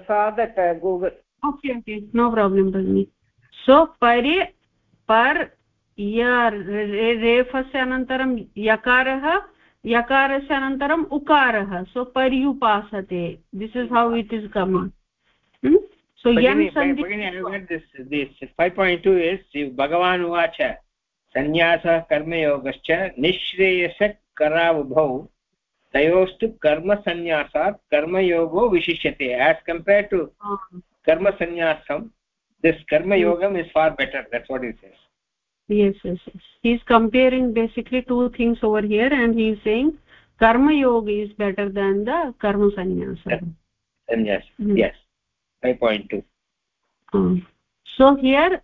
saw that Google okay okay no problem भगिनि सो परि पर् रेफस्य अनन्तरं यकारः यकारस्य अनन्तरम् उकारः सो पर्युपासते. This is how it is coming so यन् भगवान् उवाच सन्न्यासः कर्मयोगश्च निःश्रेयसकरावुभौ तयोस्तु कर्मसन्न्यासात् कर्मयोगो विशिष्यते. एस् कम्पेर्ड् टु कर्मसन्न्यासं this कर्मयोगम् is far better that's what is yes yes yes. He's comparing basically two things over here and he is saying karma yoga is better than the karma sannyasa. Sannyas mm -hmm. yes. 5.2 um, so here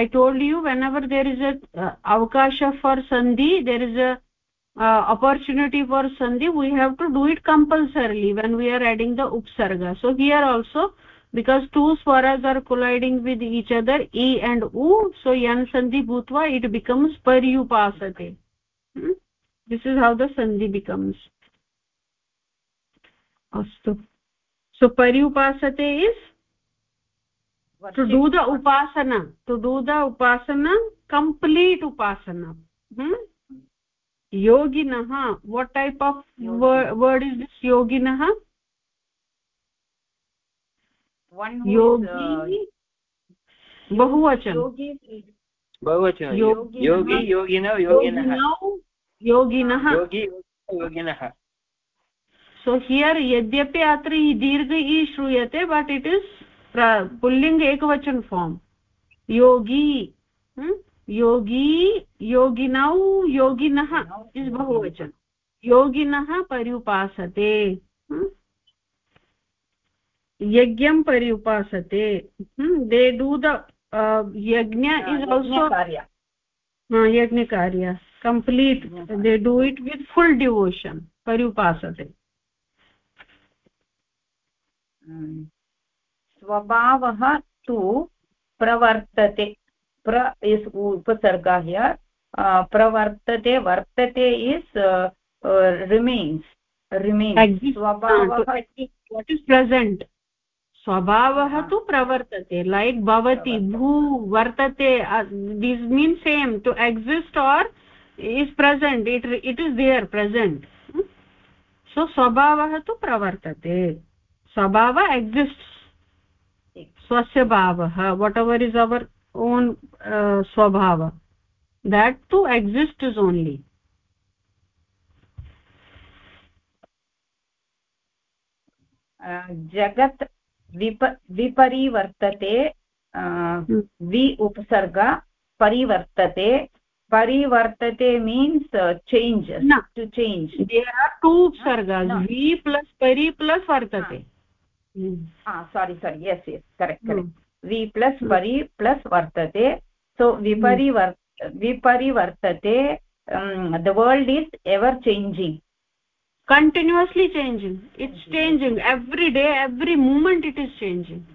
i told you whenever there is a uh, avakasha for sandhi there is a uh, opportunity for sandhi we have to do it compulsorily when we are adding the upsarga. So here also because two swaras are colliding with each other e and u so yan sandhi bhutva it becomes paryupasate hmm? this is how the sandhi becomes astu so paryupasate is to do the upasana to do the upasana complete upasana hmm? yoginah what type of word, word is this yoginah one yogi uh, बहुवचन। बहुवचन। योगी योगिनौ योगिनः योगिनः योगी योगिनः so here यद्यपि अत्र दीर्घ इ श्रूयते बट् इट् इस् पुल्लिङ्ग् यज्ञं पर्युपासते they do the yajna is also यज्ञकार्य complete they do it with full devotion पर्युपासते स्वभावः तु प्रवर्तते। प्र इस् उपसर्गाय प्रवर्तते वर्तते इस् रिमेन्स् रिमेन्स् स्वभावः वट् इस् प्रेसेण्ट् स्वभावः तु प्रवर्तते लैक् भवति भू वर्तते this mean same to exist or is present it it is there present so स्वभावः तु प्रवर्तते स्वभाव एक्सिस्ट् स्वस्य भावः whatever is our own स्वभाव that to exist is only जगत् विप विपरिवर्तते हम्म। वि उपसर्ग परिवर्तते। परिवर्तते means change to change to उपसर्ग वि प्लस् परि प्लस् वर्तते sorry sorry yes yes correct correct वि प्लस् परि प्लस् वर्तते सो विपरिवर् विपरिवर्तते the world is ever changing continuously changing it's changing every day every moment it is changing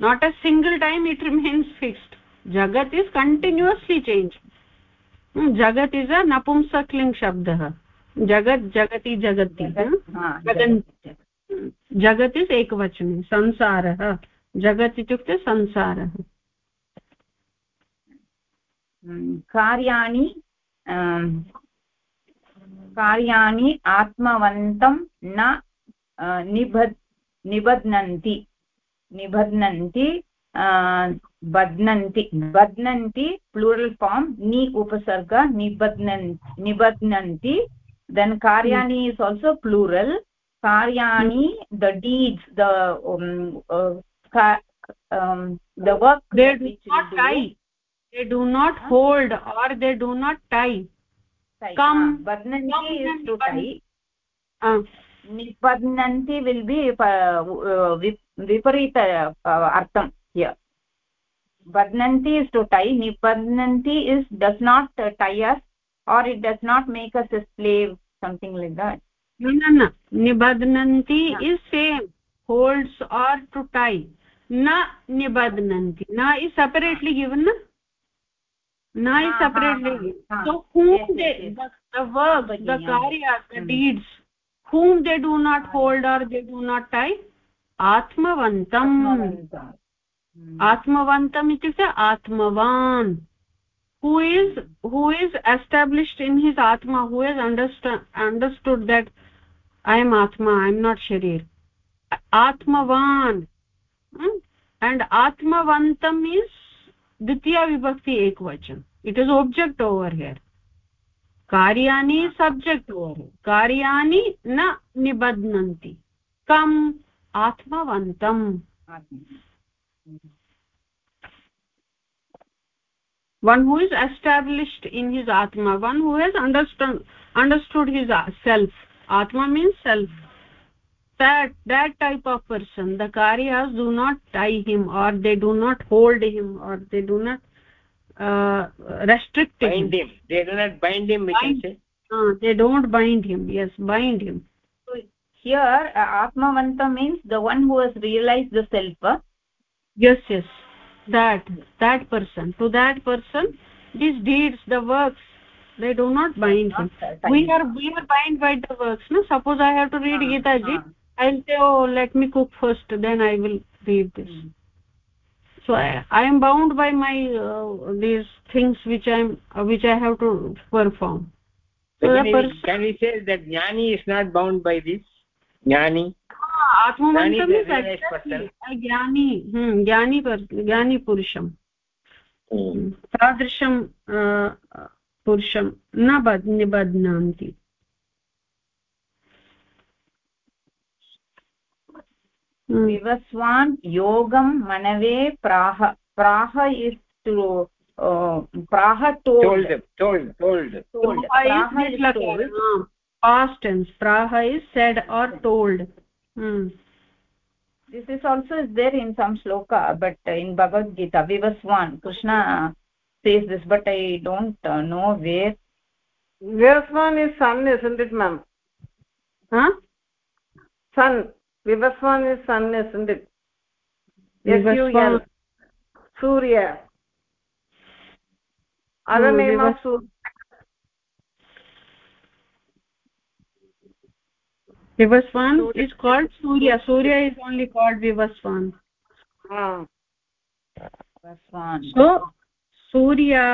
not a single time it remains fixed jagat is continuously changing jagat is a napumsakling shabdah jagat jagati jagati जगत् is एकवचने संसारः जगत् इत्युक्ते संसारः कार्याणि कार्याणि आत्मवन्तं न निबध्नन्ति निबध्नन्ति बध्नन्ति बध्नन्ति plural form नि उपसर्ग निबध्न निबध्नन्ति देन् कार्याणि इस् आल्सो प्लूरल् कार्याणि the deeds the the work they do not hold or they do not tie निबध्नन्ति will be विपरीत अर्थं बध्नन्ति इस् टु टै निबध्नन्ति is does not tie us or it does not make us is slave something like that. निबध्नन्ति is same holds or to tie. न निबध्नन्ति न is separately given na is separately so whom they the, the the karya the hmm. deeds whom they do not hold or they do not tie atmavantam atmavantam itukte atmavan who is who is established in his atma who has understood understood that i am atma i am not sharir atmavan hmm? and atmavantam is द्वितीय विभक्ति एकवचन it is object over here कार्याणि subject over कार्याणि न निबध्नन्ति। कम् आत्मवन्तम् one who is established in his आत्मा one who has understand understood his self आत्मा means self that that type of person the karyas do not tie him or they do not hold him or they do not uh, restrict bind him. him they do not bind him we bind, can say. Uh, they don't bind him. Yes bind him. So here uh, atmavanta means the one who has realized the self uh? yes yes. That that person. To that person these deeds the works they do not bind him. we are we are bind by the works no? Suppose i have to read uh, gita ji. uh. i'll say oh let me cook first then i will read this mm. so I, I am bound by my uh, these things which i am uh, which i have to perform so, so can, we, can we say that jnani is not bound by this jnani आत्ममन्त्रम् ज्ञानी ज्ञानी ज्ञानीपुरुषं तादृशं पुरुषं न बध् विवस्वान् योगं मनवे प्राह प्राह is this is also is there in some shloka but in Bhagavad Gita Vivasvan Krishna says this but I don't know where Vivasvan is son son vivaswan is sun isn't it vivaswan surya other no, name of surya vivaswan is called surya surya is only called vivaswan ah vivaswan so Surya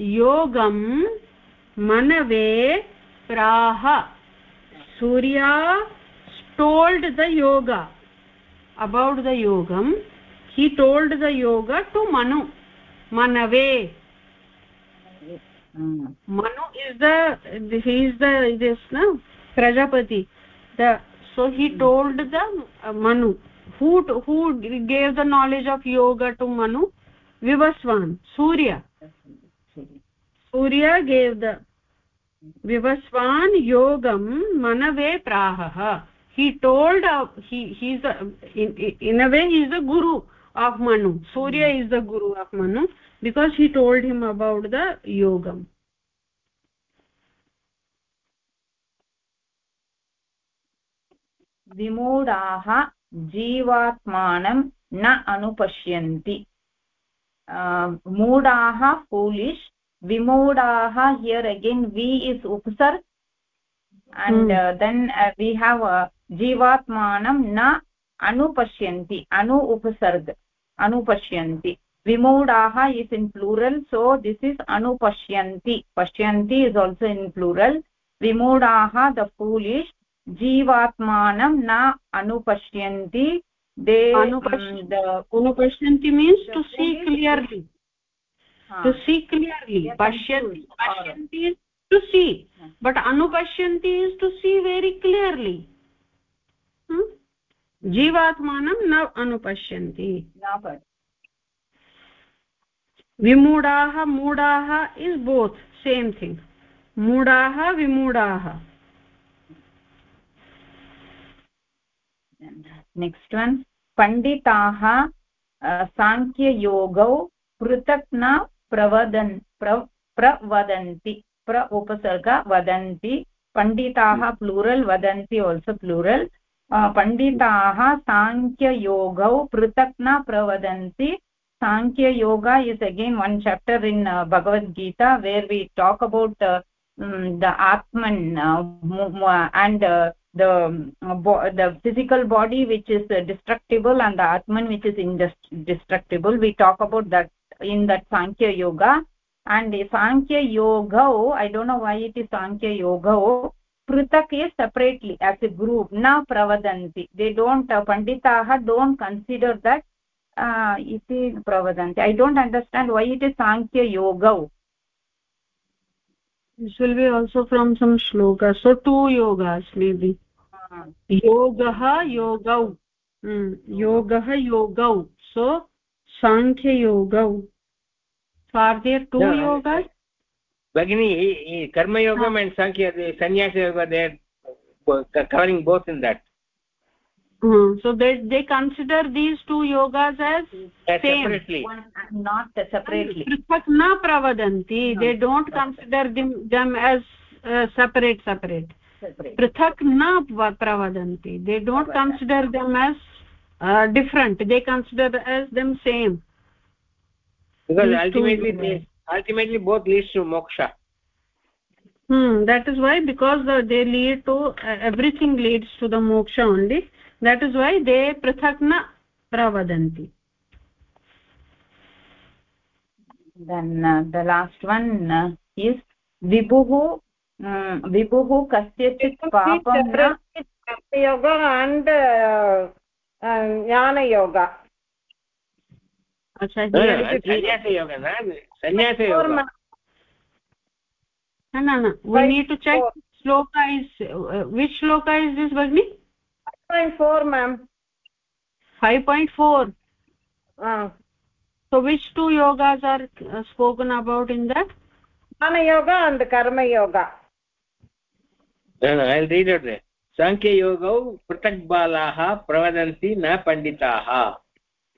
योगं मनवे प्राह Surya told the yoga about the yogam. He told the yoga to manu. Manave. Mm. manu is the he is the this no prajapati. The so he told the uh, manu. Who who gave the knowledge of yoga to manu? Vivaswan surya. Surya gave the vivaswan yogam manave prahah he told uh, he he's a, in, in a way he is the guru of manu surya is the guru of manu because he told him about the yogam विमूढाः जीवात्मानं न अनुपश्यन्ति मूढाः foolish vimoodaha here again v is upsar and hmm. uh, then uh, we have uh, जीवात्मानं न अनुपश्यन्ति अनु उपसर्ग अनुपश्यन्ति। विमूढाः is in plural so this is अनुपश्यन्ति। पश्यन्ति is also in plural विमूढाः the foolish जीवात्मानं न अनुपश्यन्ति। um, अनुपश्यन्ति means to see clearly to see clearly पश्यन्ति पश्यन्ति to see but अनुपश्यन्ति is to see very clearly जीवात्मानं न अनुपश्यन्ति। विमूढाः मूढाः इस् बोत् सेम् थिङ्ग् मूढाः विमूढाः। नेक्स्ट् वन् पण्डिताः साङ्ख्ययोगौ पृथक् न प्रवदन् प्र प्रवदन्ति। प्र उपसर्ग वदन्ति। पण्डिताः प्लूरल् वदन्ति आल्सो प्लूरल् पण्डिताः साङ्ख्ययोगौ पृथक् न प्रवदन्ति साङ्ख्ययोगा is again one chapter in Bhagavad Gita where we talk about uh, uh, um, the physical body which is uh, destructible and the atman which is indestructible we talk about that in that sankhya yoga and the sankhya yoga i don't know why it is sankhya yoga पृथक् ए separately as a group न प्रवदन्ति. They don't पण्डिताः don't consider that इति प्रवदन्ति. I don't understand why it is साङ्ख्ययोगौ shall be also from some shloka so two yoga maybe योगः योगौ योगः योगौ so साङ्ख्ययोगौ for there two yogas Bhagini, Karma Yoga and Sankhya, the Sannyasa Yoga, they are bo- covering both in that. Hmm, so they they consider these two yogas as Uh, Same. separately. one not separately पृथक् न प्रवदन्ति they don't consider them them as uh, separate separate separate पृथक् न व- प्रवदन्ति they don't consider them as uh, different they consider as them ultimately, both leads to moksha. hmm that is why because uh, they lead to uh, everything leads to the moksha only that is why they पृथक् न प्रवदन्ति then uh, the last one uh, is vibhuh um, vibhuh kasyachit papam na yoga and uh, uh, jnana yoga अच्छा No, here Yoga, na? Sannyasa Yoga. no no no we need to check shloka is uh, which shloka is this bagni 5.4 ma'am 5.4 uh, so which two yogas are uh, spoken about in that jnana yoga and karma yoga No, no, I'll read it there. साङ्ख्ययोगौ पृथक् बालाः प्रवदन्ति न पण्डिताः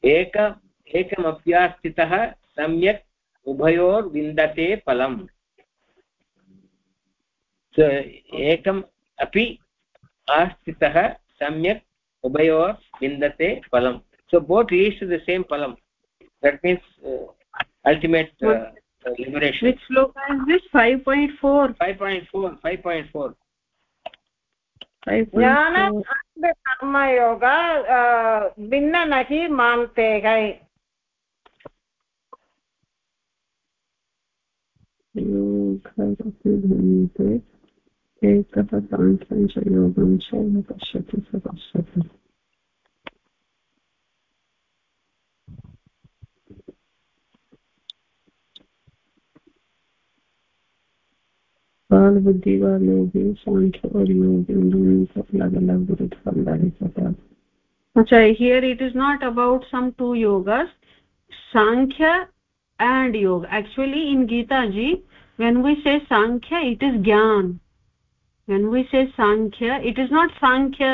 एक एकमप्यास्थितः सम्यक् उभयोर्विन्दते फलम्। एकम् अपि आस्थितः सम्यक् उभयोर् विन्दते फलम्। So both leads the same फलम्। That means ultimate liberation five point four five point four five point four ज्ञानं कर्मयोग भिन्न एकः च योगं न पश्यति स पश्यति बाल बुद्धि वाले भी सांख्य और योग इन अलग अलग फलदायी होता अच्छा here it is not about some two yogas, sankhya and yoga. Actually, in gita ji when we say sankhya it is gyan when we say sankhya it is not sankhya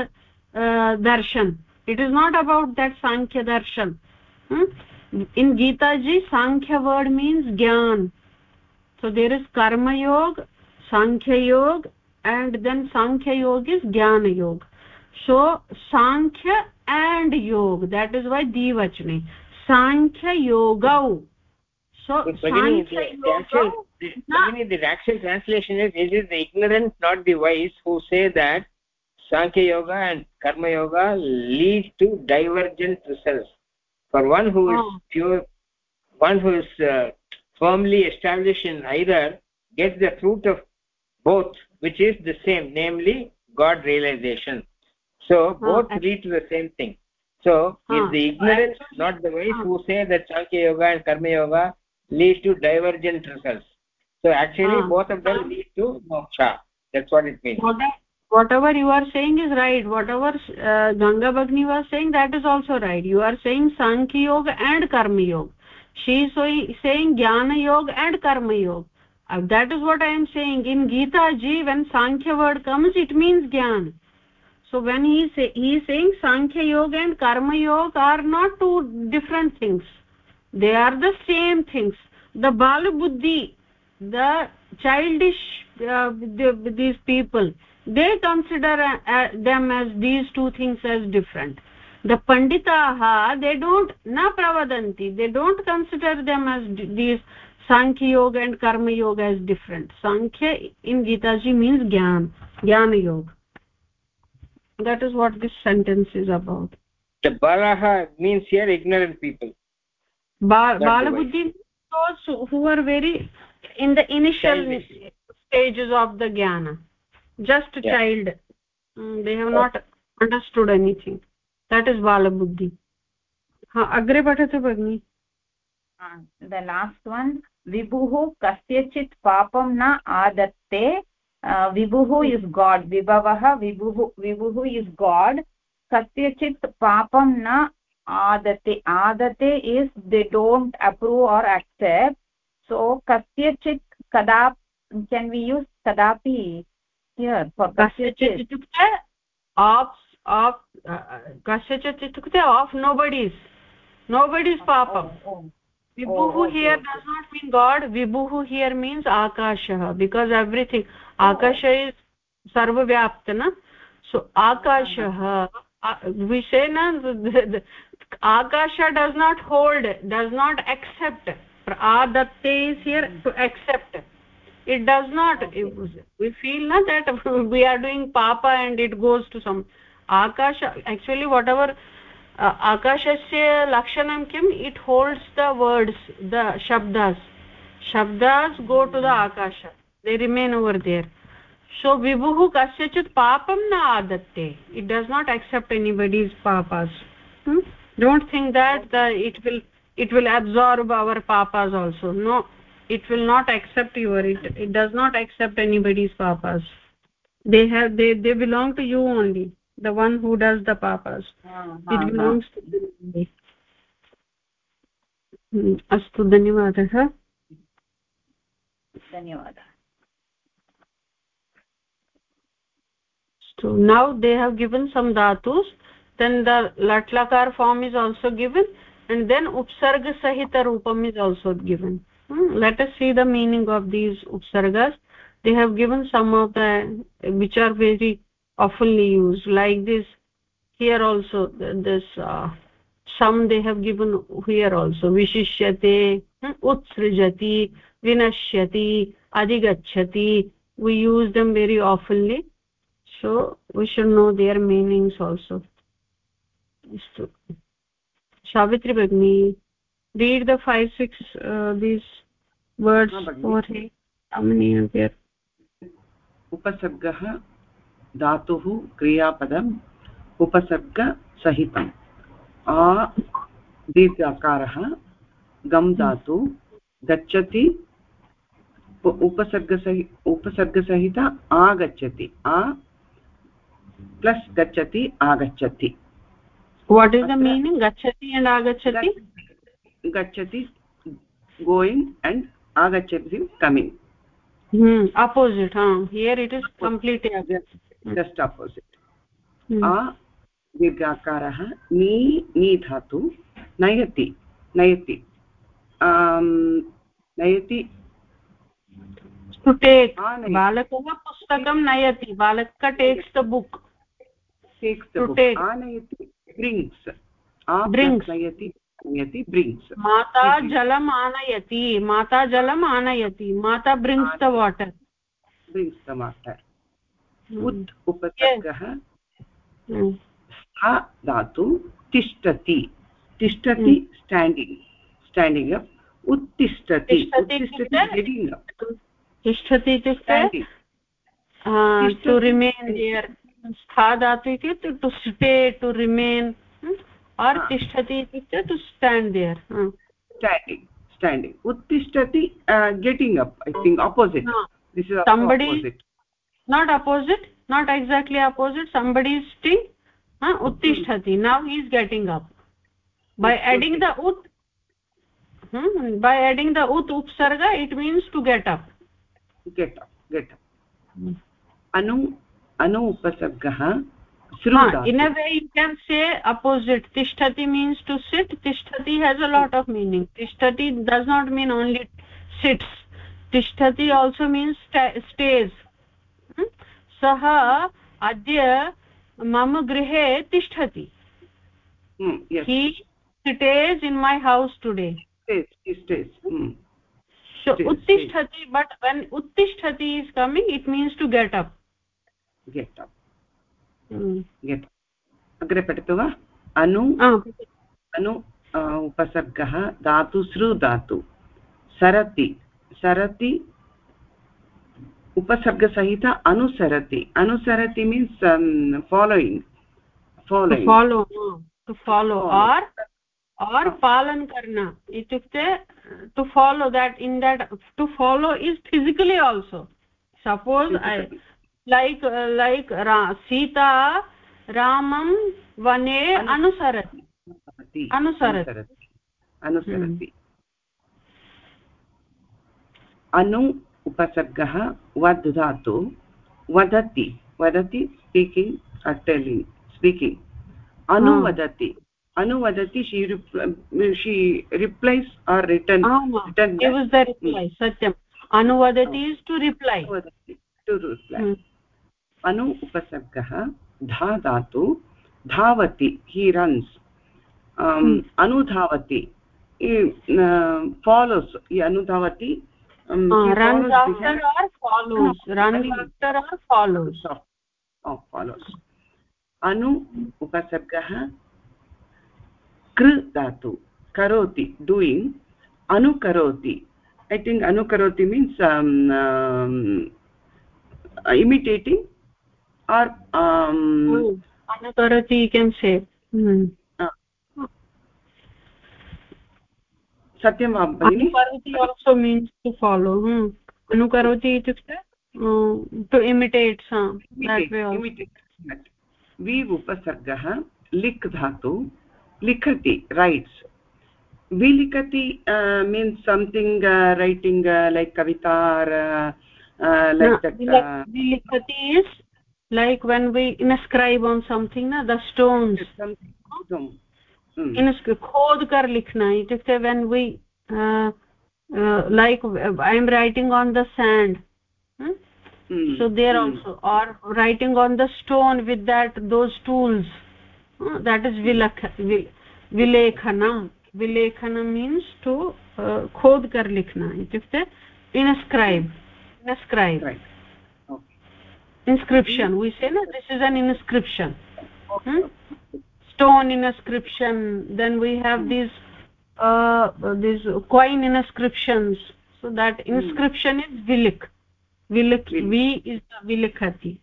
uh, darshan it is not about that sankhya darshan hmm? in gita ji sankhya word means gyan so there is karma yoga sankhya yoga and then sankhya yoga is jnana yoga so sankhya and yoga that is why divachane sankhya yogau so sankhya yogau the, na- Bhagini, the actual translation is, it is the ignorant, not the wise, who say that Sankhya Yoga and Karma Yoga lead to divergent results. For one who is Oh. pure, one who is uh, firmly established in either, gets the fruit of both, which is the same, namely God realization. So both lead to the same thing. so is the ignorance not the wise who say that sankhya yoga and karma yoga leads to divergent results so actually both of them lead to moksha that's what it means whatever you are saying is right whatever uh, ganga bagni was saying that is also right you are saying sankhya yoga and karma yoga she is saying jnana yoga and karma yoga uh, that is what i am saying in gita ji when sankhya word comes it means jnana so when he say he is saying sankhya yoga and karma yoga are not two different things they are the same things the bala buddhi the childish uh, the, these people they consider uh, them as these two things as different. The panditaha they don't na pravadanti they don't consider them as these sankhya yoga and karma yoga as different. Sankhya in gita ji means gyan jnana yoga. That is what this sentence is about. The balaha means here ignorant people. Ba bala buddhi those who are very in the initial stages of the jnana just a yeah. child mm, they have not understood anything that is bala buddhi ha agre patatu bagni the last one vibhuh kasyachit papam na adatte uh, vibhuh is god vibhavah vibhuh vibhuh is god kasyachit papam na adate adate is they don't approve or accept so kasyachit kada can we use kadapi here for kasyachit itukte of of kasyachit itukte of nobody's nobody's papam oh, oh. vibhuh oh, okay, here okay. does not mean god vibhuh here means akashah because everything oh. akasha is sarvavyapta na so akashah uh, we say na akasha does not hold does not accept adatte is here to accept. It does not okay. we feel na that [laughs] we are doing papa and it goes to some akasha. Actually whatever uh, akashasya lakshanam kim it holds the words the shabdas. Shabdas go to the akasha. They remain over there. So vibhuh kasyachit papam na adatte. It does not accept anybody's papas. Hmm? don't think that the, it will it will absorb our papas also no it will not accept your it it does not accept anybody's papas they have they they belong to you only the one who does the papas uh -huh. it belongs to you only अस्तु धन्यवादः धन्यवादः so now they have given some dhatus then the latlakar form is also given and then upsarga sahita rupam is also given hmm, let us see the meaning of these upsargas they have given some of the which are very oftenly used like this here also this uh, some they have given here also vishishyate hmm, utsrijati vinashyati adigachati we use them very oftenly so we should know their meanings also savitri bagni read the five six uh, these words for how many are there उपसर्गः धातुः क्रियापदम् उपसर्गसहितम् आ दीर्घाकारः गम् धातु गच्छति उपसर्गसहि उपसर्गसहित आगच्छति। आ plus गच्छति आगच्छति। What is the meaning gachati and agachati gachati going and agachati coming hmm opposite huh here it is completely opposite just opposite hmm. a दीर्घाकारः नी नी धातु नयति नयति नयति pustakam nayati balaka takes the book takes the book आनयति brings. नयति नयति माता जलम् आनयति माता जलम् आनयति माता brings the water. brings the water. उत् उपसर्गः सा धातु तिष्ठति तिष्ठति स्टाण्डिङ्ग् स्टाण्डिङ्ग् अप् उत्तिष्ठति उत्तिष्ठति तिष्ठति इत्युक्ते टु रिमेन् स्था to stay to remain or तिष्ठति इत्युक्ते to stand there standing standing उत्तिष्ठति getting up I think opposite not opposite not exactly opposite somebody sitting उत्तिष्ठति. Now is getting up by adding the उत् by adding the उत् उपसर्ग it means to get up get up get up Anu upasargah ah, in a way you can say opposite tishtati means to sit tishtati has a lot of meaning tishtati does not mean only sits tishtati also means stays सः अद्य मम गृहे तिष्ठति he stays in my house today stays he stays hmm. so uttishthati but when uttishthati is coming get up. अग्रे पठतु वा अनु अनु उपसर्गः धातु सृ धातु सरति सरति उपसर्गसहित अनुसरति अनुसरति means following follow to follow or or पालन करना इत्युक्ते to follow that in that to follow is physically also suppose like like Sita रामं वने अनुसरति अनुसरति अनुसरति अनु उपसर्गः वद् धातु वदति वदति स्पीकिङ्ग् टेलिङ्ग् स्पीकिङ्ग् अनुवदति अनुवदति she she replies or return return सत्यम् अनुवदति is to reply to reply अनु उपसर्ग धा धातु धावति हि रन्स् अनुधावति फालोस् अनुधावति अनु उपसर्गः कृ धातु करोति डूयिङ्ग् अनुकरोति I think अनुकरोति means imitating follows anu upasargah kr dhatu karoti doing anukaroti i think anukaroti means um, um, imitating or um, anukaroti you can say hmm. सत्यं वा भगिनि अनुकरोति आल्सो मीन्स् टु फालो अनुकरोति इत्युक्ते to imitate वि उपसर्गः like धातु लिखति रैट्स् विलिखति मीन्स् सम्थिङ्ग् रैटिङ्ग् लैक् कविता लिखति is like when we inscribe on something na the stones. Inscribe, in khod kar likhna itukte when we uh, uh, like i am writing on the sand. Hmm? mm. so there mm. also or writing on the stone with that those tools. Uh, that is vilakh vil, vilekhanam vilekhanam means to uh, khod kar likhna itukte inscribe. Inscribe. Right inscription we say na this is an inscription okay. hmm? stone inscription then we have hmm. these uh, these coin inscriptions so that hmm. inscription is vilik vilik vi is vilikhati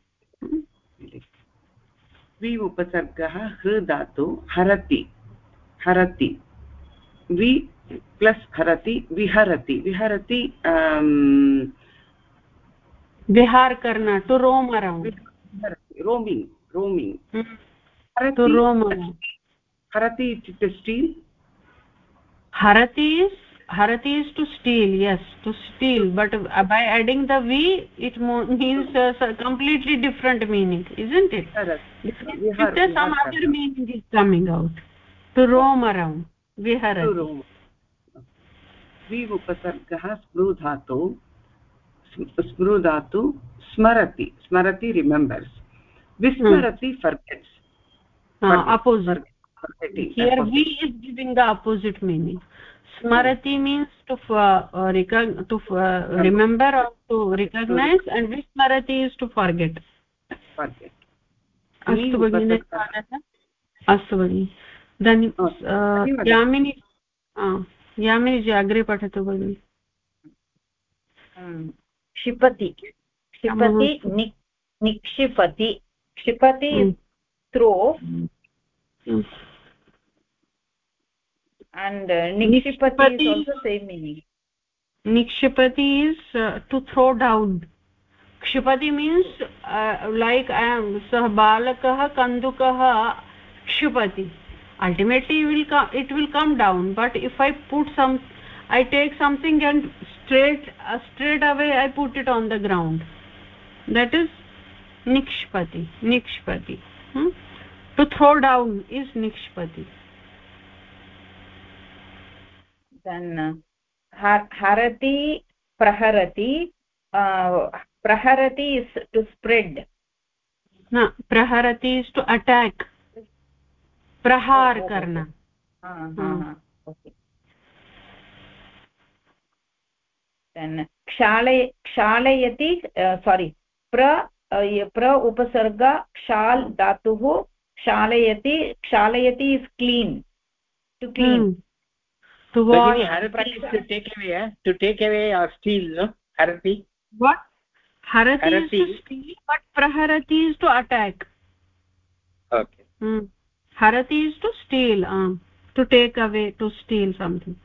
वि उपसर्गः हृ धातु हरति हरति वि plus हरति विहरति विहरति विहार करना to roam around roaming roaming. To roam हरति इत्युक्ते स्टील् हरति हरति is to steal yes to steal but by adding the we it means completely different meaning is it इत्युक्ते some other meaning is coming out to roam around विहर द्विमुपसर्गः स्पृधातु। धातु स्मरति स्मरति remembers विस्मरति forgets uh, opposite here we is giving the opposite meaning smarati means to uh, uh, to uh, remember or to recognize and vismarati is to forget forget अस्तु भगिनि अस्तु भगिनि धन्य यामिनी यामिनी अग्रे पठतु भगिनि क्षिपति। क्षिपति निक्षिपति। क्षिपति त्रो and uh, निक्षिपति इज़ ऑल्सो सेम निक्षिपति इज़ टू थ्रो डाउन क्षिपति मीन्स् लैक् ऐ एम् सः बालकः कन्दुकः क्षिपति। Ultimately will come it will come down but if I put some i take something and straight uh, straight away i put it on the ground. That is nikshpati nikshpati hmm? to throw down is nikshpati then uh, harati praharati uh, praharati is to spread. Na praharati is to attack. Prahar oh, karna. Ha ha okay kshalay kshalayati uh, sorry pra uh, pra upasarga kshal dhatuh kshalayati kshalayati is clean to clean hmm. to wash harati is to take away eh? to take away or steal no harati what harati, harati. is to steal but praharati is to attack okay hmm. harati is to steal um, to take away to steal something uh,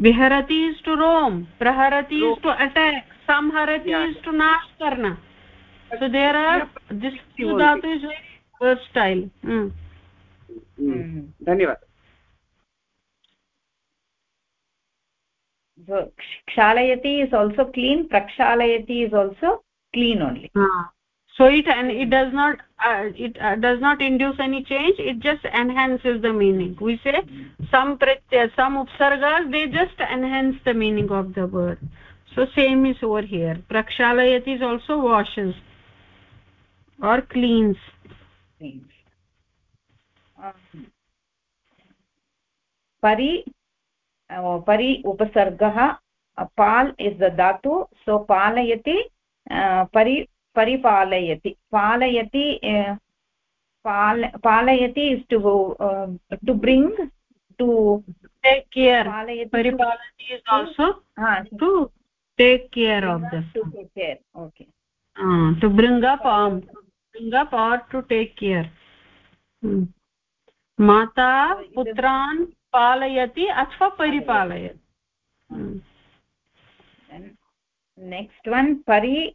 विहरति is to roam प्रहरति is to attack संहरति is to नाश् कर्ण so there are धातु style धन्यवादः। क्षालयति is also clean प्रक्षालयति is also clean only so it and it does not uh, it uh, does not induce any change it just enhances the meaning we say some pratyaya some upsargas they just enhance the meaning of the word so same is over here prakshalayati is also washes or cleans pari uh, pari upasargah pal is the dhatu so palayati uh, pari परिपालयति। पालयति पाल पालयति is to to bring to take care परिपालयति is also to take care of the to take care okay to bring up bring up or to take care माता पुत्रान् पालयति अथवा परिपालयति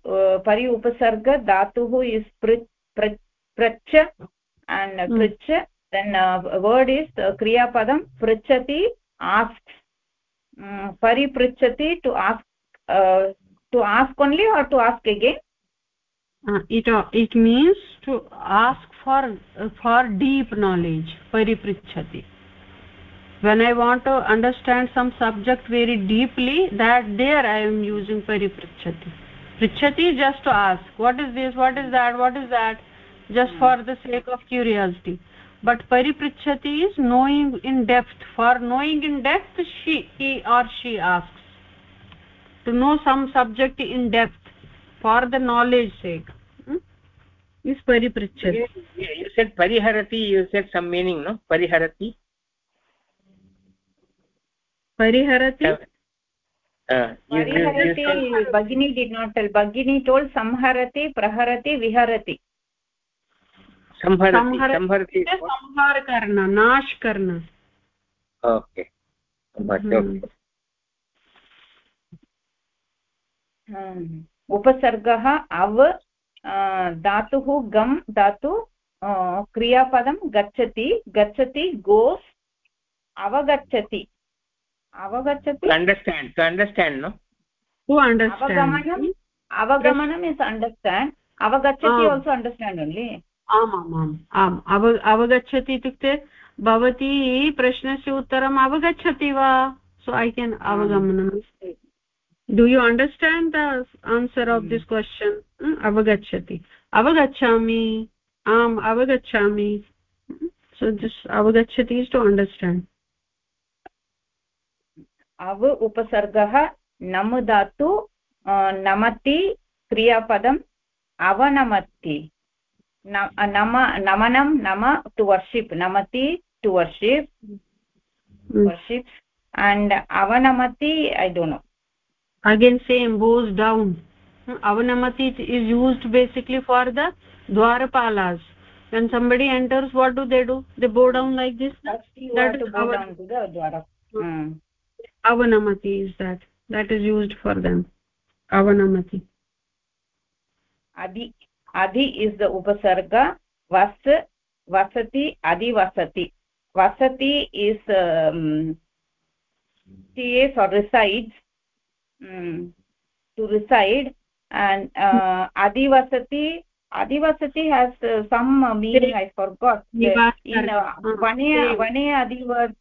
uh, and mm. prach then uh, word is uh, kriya padam prachati asks um, pari prachati to ask uh, to ask only or to ask again uh, it uh, it means to ask for uh, for deep knowledge pariprichati when i want to understand some subject very deeply that there i am using pariprichati prichati just to ask what is this? What is that? What is that? Just for the sake of curiosity. But pariprichati is knowing in depth. For knowing in depth she he or she asks. To know some subject in depth for the knowledge sake. Hmm? is pariprichati you said pariharati you said some meaning no? Pariharati परिहरति परिहरति भगिनी did not tell भगिनी told संहरति प्रहरति विहरति संहार कर्ण नाश कर्ण ओके उपसर्गः अव धातुः गम् धातु क्रियापदं गच्छति गच्छति गोस् अवगच्छति अवगच्छति? Understand to understand no to understand अवगमनम् is understand अवगच्छति आल्सो अण्डर्स्टाण्ड् ओन्लि आमाम् आम्. अव अवगच्छति इत्युक्ते भवती प्रश्नस्य उत्तरम् अवगच्छति वा? सो ऐ केन् अवगमनं. Do you understand the answer of this question अवगच्छति. अवगच्छामि. आम् अवगच्छामि. So this avagachati is to understand. Av upasargah nam dhatu namati क्रियापदम् अवनमति नम नमनं नम to worship नमति to worship worship and avanamati i don't know again same goes down avanamati is used basically for the dwarapalas when somebody enters what do they do they bow down like this that is bow down to the dwara hmm. Avanamati is that that is used for them avanamati adi adi is the upasarga vas vasati adi vasati vasati is um, stays or resides um, to reside and uh, adivasati adivasati has uh, some uh, meaning i forgot in uh, vane vane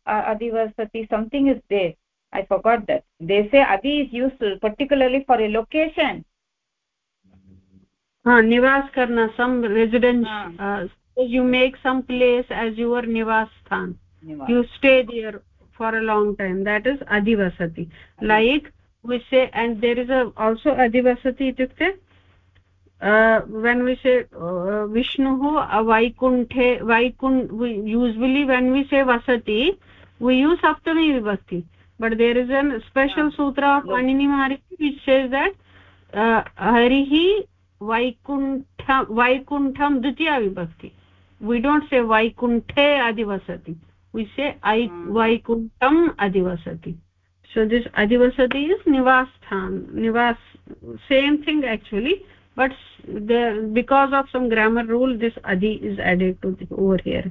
adivasati something is there i forgot that. They say adi is used particularly for a location. Ha nivas karna some residence uh, you make some place as your nivas sthan you stay there for a long time. That is adivasati. Like we say and there is a also adivasati itukte? Uh, when we say uh, vishnuhu vaikunthe vaikun we usually when we say vasati we use saptami vibhakti but there is a special sutra of panini maharishi which says that uh, harihi vaikuntha vaikuntham dvitiya vibhakti we don't say vaikunthe adivasati we say i vaikuntam adivasati so this adivasati is nivasthan nivas same thing actually but there because of some grammar rule this adi is added to the, over here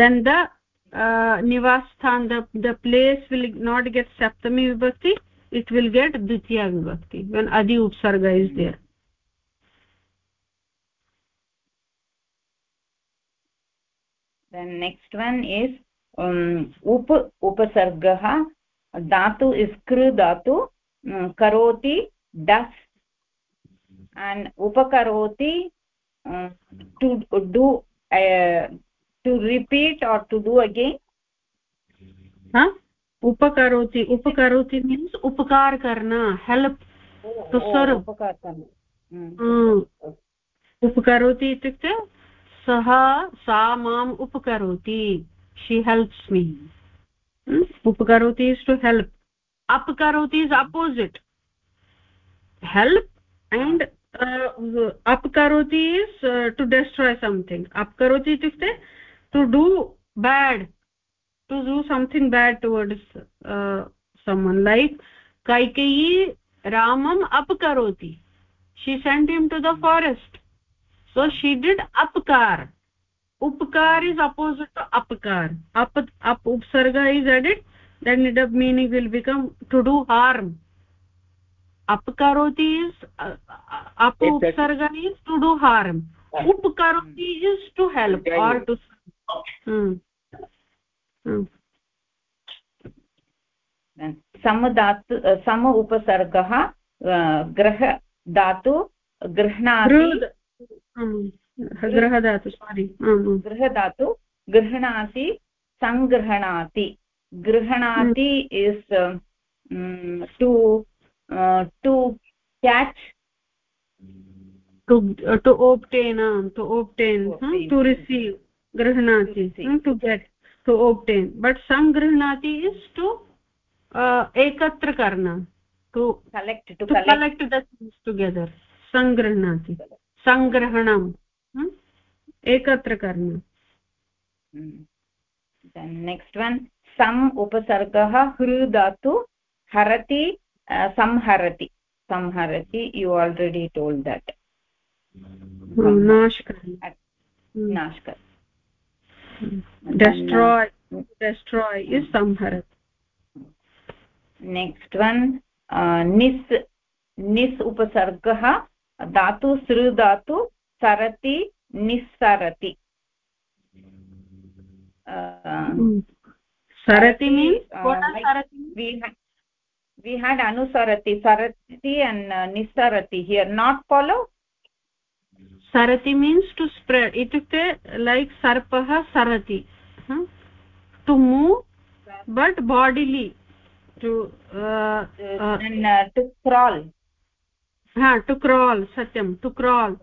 then the uh, nivasthan the the place will not get saptami vibhakti it will get dvitiya vibhakti when adi upsarga is there then next one is um, up upasargah dhatu is kru dhatu um, karoti does and upakaroti uh, to do uh, to repeat or to do again? Huh? Upakaroti upakaroti means upakar karna help to serve upakar karna. उपकरोति इत्युक्ते सः सा माम् उपकरोति she helps me उपकरोति is to help अपकरोति is opposite help and अपकरोति is to destroy something अपकरोति इत्युक्ते to do bad to do something bad towards someone like kaikeyi ramam apkaroti she sent him to the forest so she did apkar upkar is opposite to apkar up up upsarga is added then the meaning will become to do harm apkaroti is uh, up upsarga is to do harm upkaroti is to help or to hmm. Hmm. समधातु सम उपसर्गः ग्रह धातु गृह्णाति गृहधातु सारि गृहधातु गृह्णाति सङ्गृह्णाति गृह्णाति is to to catch to obtain to obtain to receive. Grihnati to get to obtain but sangrhnati is to uh, ekatra karna to collect to, to collect. collect the things together sangrihnati sangrahanam ekatra karna sangrhnati सङ्ग्रहणम् एकत्र करणं next one सम् उपसर्गः हृ धातु हरति संहरति संहरति यु आल्रेडि टोल्ड् दट् नाश्कर destroy destroy is samharat next one uh, nis nis upasargah धातु सृ धातु सरति निस्सरति sarati means uh, sarati we had we had anusarati sarati and uh, nisarati here not follow sarati means to spread itukte like sarpah sarati huh? to move but bodily to uh, uh, and uh, to crawl ha to crawl satyam to crawl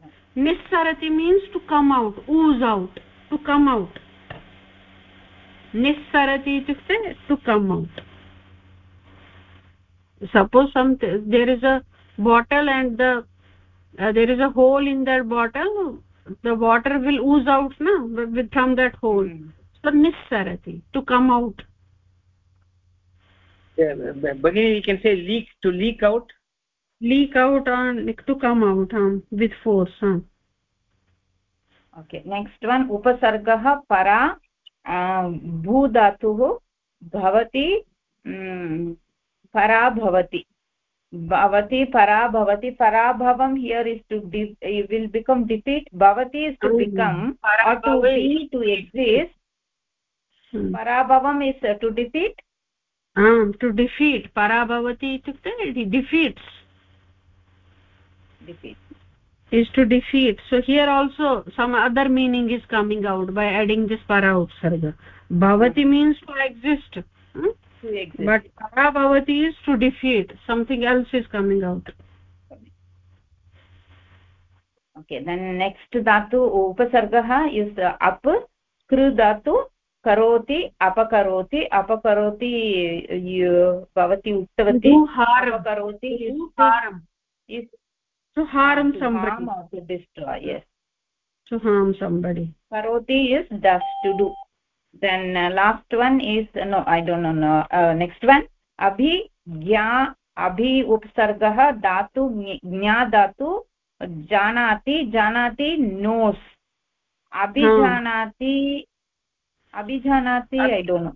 nissarati means to come out ooze out to come out nissarati itukte to come out suppose some there is a bottle and the uh, there is a hole in that bottle the water will ooze out na with from that hole mm. so nissarati to come out yeah bagini you can say leak to leak out leak out on to come out um, with force huh? okay next one upasargah para भू धातुः भवति परा भवति bhavati para bhavati parabhavam here is to it will become defeat. bhavati is to mm. become or to be to exist. Hmm. parabhavam is uh, to defeat? Um to defeat. Parabhavati itukte it defeats. Defeat. Is to defeat. So here also some other meaning is coming out by adding this para upsarga bhavati hmm. means to exist. Hmm? to exist but parabhavati is to defeat something else is coming out okay then next dhatu upasargah is up kru dhatu करोति अपकरोति अपकरोति भवती उक्तवती अपकरोति to harm somebody harm or to destroy yes to harm somebody karoti is does to do Then uh, last one is uh, no i don't know no, uh, next one abhi gya abhi upsargah dhatu gnya dhatu janati janati knows abhijanati abhijanati i don't know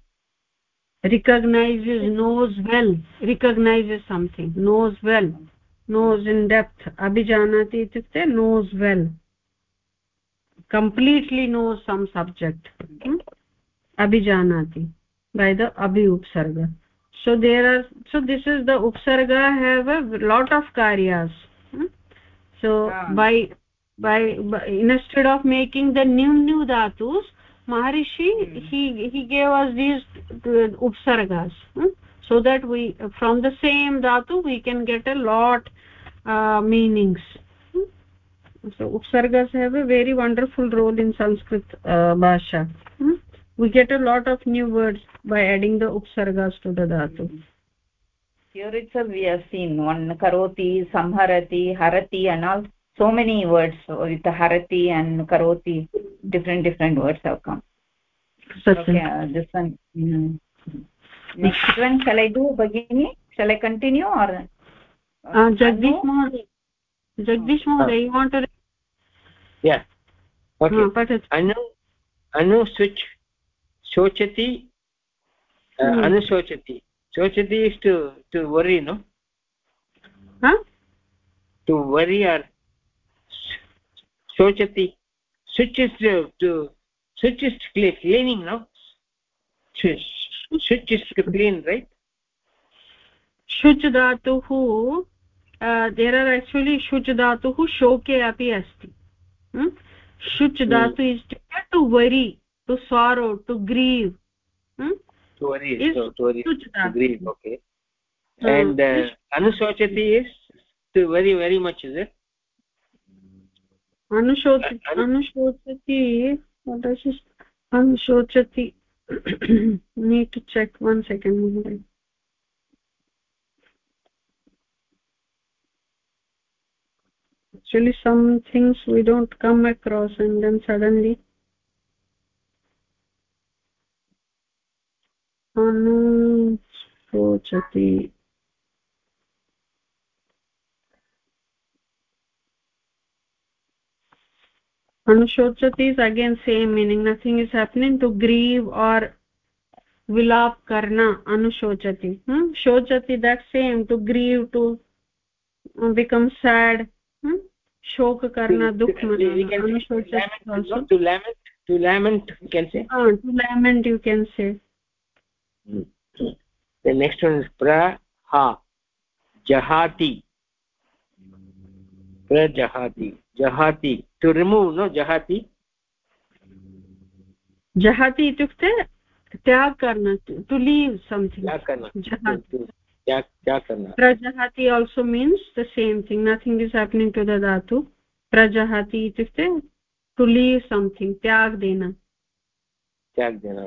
recognizes knows well recognizes something knows well knows in depth abhijanati itukte knows well completely knows some subject hmm? Abhijanati by the abhi upsarga so there are so this is the upsarga have a lot of karyas hmm? so by, by by instead of making the new new dhatus maharishi hmm. he he gave us these upsargas hmm? so that we from the same dhatu we can get a lot uh, meanings hmm? so upsargas have a very wonderful role in sanskrit uh, bhasha hmm? We get a lot of new words by adding the upsargas to the dhatu. Here itself we have seen one karoti samharati harati and all. So many words with the harati and karoti different different words have come. Okay uh, this one mm. next one shall i do bagini shall i continue or uh, jagdish mohoday jagdish mohoday you want to yeah. Okay. Uh, I know switch शोचति अनुशोचति शोचति is to to worry no huh to worry or shochati switch is to, to switch is cleaning no switch is to clean right शुच् धातुः there are actually शुच् धातुः शोके अपि अस्ति शुच् धातु is to worry to sorrow to grieve. Hmm? to worry is to, to worry to grieve okay? Hmm. and uh, anushachati is to worry very much is it? Anushachati anushachati what is this anushachati [clears throat] need to check one second actually some things we don't come across and then suddenly अनुशोचति अनुशोचती is again same meaning nothing is happening to grieve और विलाप करना अनुशोचति शोचति that same to grieve to become sad शोक करना दुख मनाना अनुशोचति to lament you can say the next one is pra ha jahati prajahati jahati to remove no jahati jahati itukte त्याग करना टू लीव समथिंग त्याग करना त्याग त्याग करना prajahati also means the same thing nothing is happening to the dhatu prajahati itukte to leave something त्याग देना त्याग देना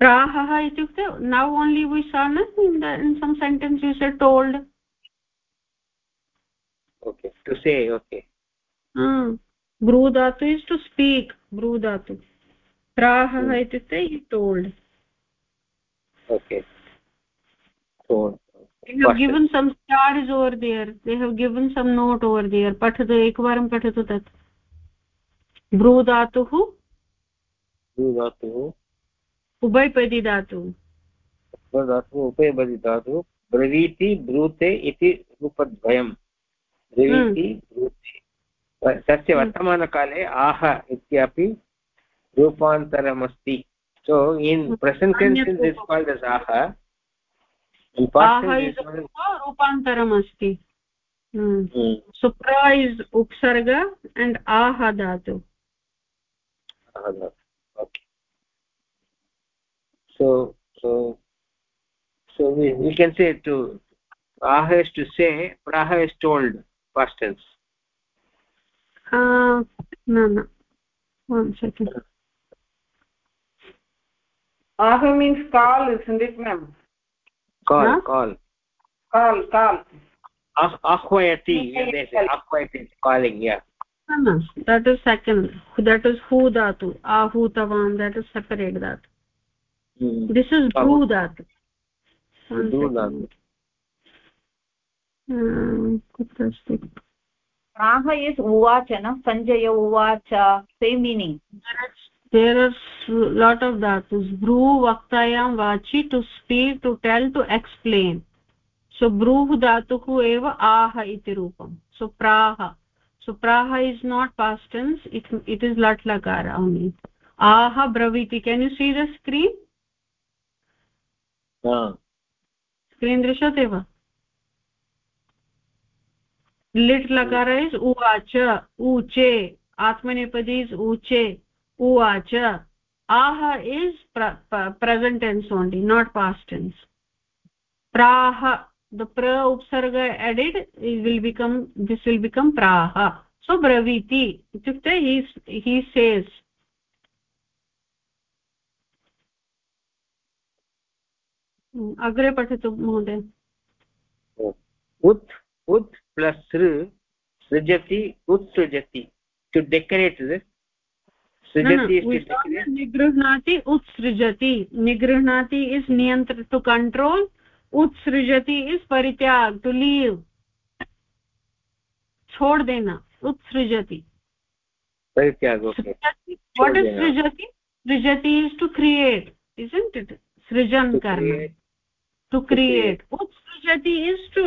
prahah itukte now only we saw na in the in some sentence you said told okay to say okay hmm bru dhatu is to speak bru dhatu prahah hmm. itukte he told okay told they have given some stars over there they have given some note over there pathatu ekvaram pathatu tat bru dhatuh bru dhatuh उभयपदि धातु। धातु उभयपदि धातु। ब्रवीति ब्रूते इति रूपद्वयं। ब्रवीति हम्म। ब्रूते। तस्य हम्म। वर्तमानकाले आह इत्यपि रूपान्तरमस्ति। So in प्रसेण्टेन्स् ah. रूपान्तरम् अण्ड् हम्म। आह धातु। So so so we, we can say to aha is to say praha is told past tense. Uh no no. One second. Aha means call isn't it ma'am? Call huh? call. Call call. Ah ahvayati they say ahvayati calling yeah. No, no. That is second. That is hu dhatu. Ahutavan that is separate that this is Bru that प्राह is उवाच न सञ्जय उवाच same meaning there ब्रू वक्तायां वाचि to speak to tell to explain so ब्रूः धातुः एव आह इति रूपं सो प्राह सो प्राह is not past tense it it is लट् लकार आह ब्रवीति can you see the screen हाँ। स्क्रीन दृश्यते वा। लिट् लकार इस् उवाच ऊचे आत्मनेपदि इस् ऊचे उवाच आह is present tense only not past tense प्राह द प्र उप्सर्ग added will become this will become प्राह। सो ब्रवीति, इत्युक्ते हि सेस् अग्रे पठतु महोदय। उत् उत् प्लस् सृ सृजति उत्सृजति decorate this निगृह्णाति उत्सृजति निगृह्णाति इस् नियन्त्र टु कण्ट्रोल् उत्सृजति इस् परित्याग टु लीव् छोड़ देना उत्सृजति वाट् इस् सृजति सृजति? Is to create is it सृजन करना। टु क्रियेट् उत्सृजति इस् टु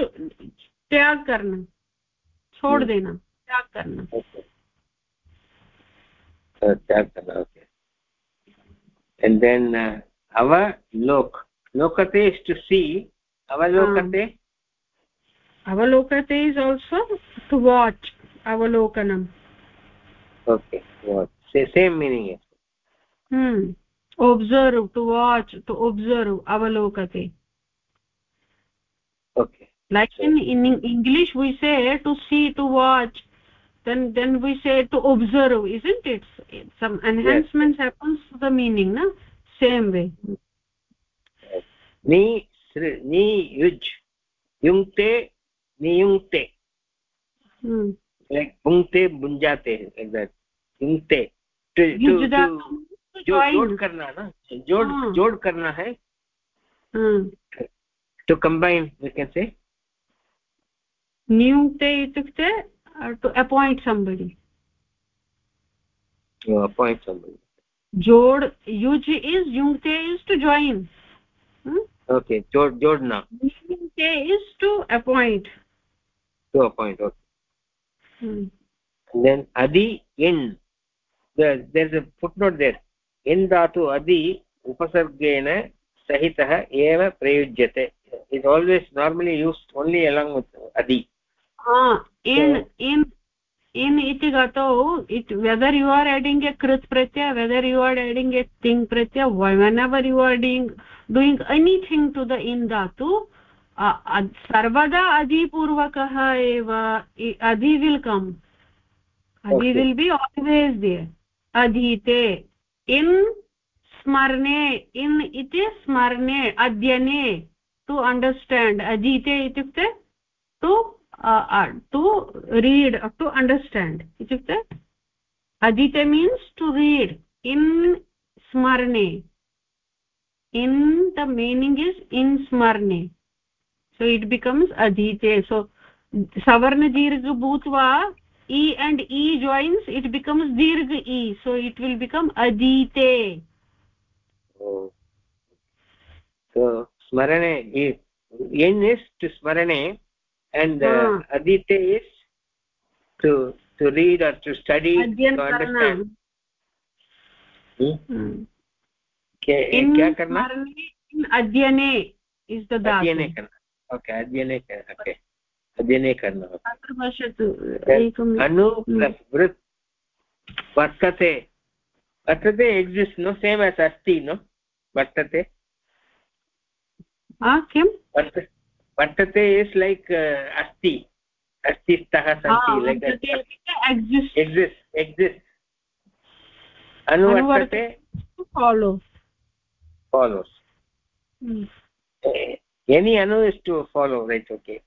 त्याग करना छोड़ देना त्याग करना त्याग करना and then uh, avalok lokate is to see avalokate um, avalokate is also to watch avalokanam okay watch same meaning is hmm observe to watch to observe avalokate okay like in in english we say to see to watch then then we say to observe isn't it some enhancements yes. happens to the meaning na same way ni sri ni yuj yungte niyungte hmm like bungte bunjate like that yungte to to, to जोड़ करना ना जोड़ जोड़ करना है to combine we can say नियुक्ते इत्युक्ते to appoint somebody जोड् युज् इस् युङ्क्ते इस् टु जायिन् ओके जोड्नाुङ्क्ते उपसर्गेण सहितः एव प्रयुज्यते is always normally used only along with अदि इन् इति गतौ it whether you are adding a कृत् प्रत्य whether you are adding a thing प्रत्य whenever you are डिङ्ग् doing anything to the in दातु सर्वदा अधिपूर्वकः एव अधि विल् कम् अधि विल् बि आल्वेस् दे अधीते इन् स्मरणे इन् इति स्मरणे अध्ययने टु अण्डर्स्टाण्ड् अधीते इत्युक्ते to to read to understand इत्युक्ते अधीते मीन्स् टु रीड् इन् स्मरणे in the meaning is in स्मरणे so it becomes adhite so savarna dirgha bhutva e and e joins it becomes dirgha e so it will become adite oh. so smarane is n is to smarane and uh, ah. adite is to to read or to study to understand. क्या करना अध्ययने is the अध्ययने करना okay अध्ययने okay अध्ययने करना अत्र पश्यतु अनु प्लस् वृत् वर्तते वर्तते एक्सिस्ट् नो सेम् एस् अस्ति नो वर्तते किं वर्तते इस् लैक् अस्ति अस्ति स्तः सन्ति लैक् एक्सिस्ट् एक्सिस्ट् अनुवर्तते follow follows any anu is to follow right okay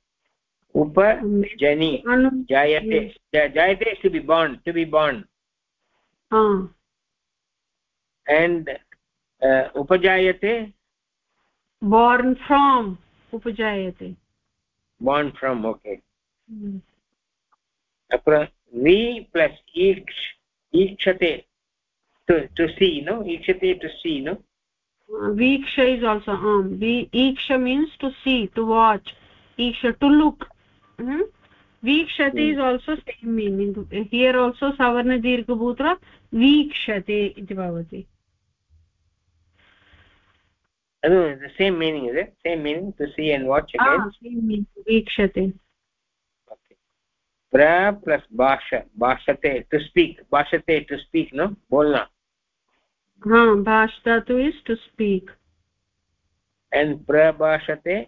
upa jani jayate jayate is to be born to be born uh. and uh, upajayate born from उपजायते बाण्ड् from okay अत्र वि plus ईक्ष ईक्षते to see no ईक्षते to see no वीक्ष is also ईक्ष means to see to watch ईक्ष to look वीक्षते is also same meaning here also सवर्णदीर्घभूत्र वीक्षते इति भवति अदु the same meaning is same meaning to see and watch वीक्षते प्र plus भाष भाषते to speak भाषते to speak न बोल्ना भाषतु इस् टु स्पीक् एण्ड् प्रभाषते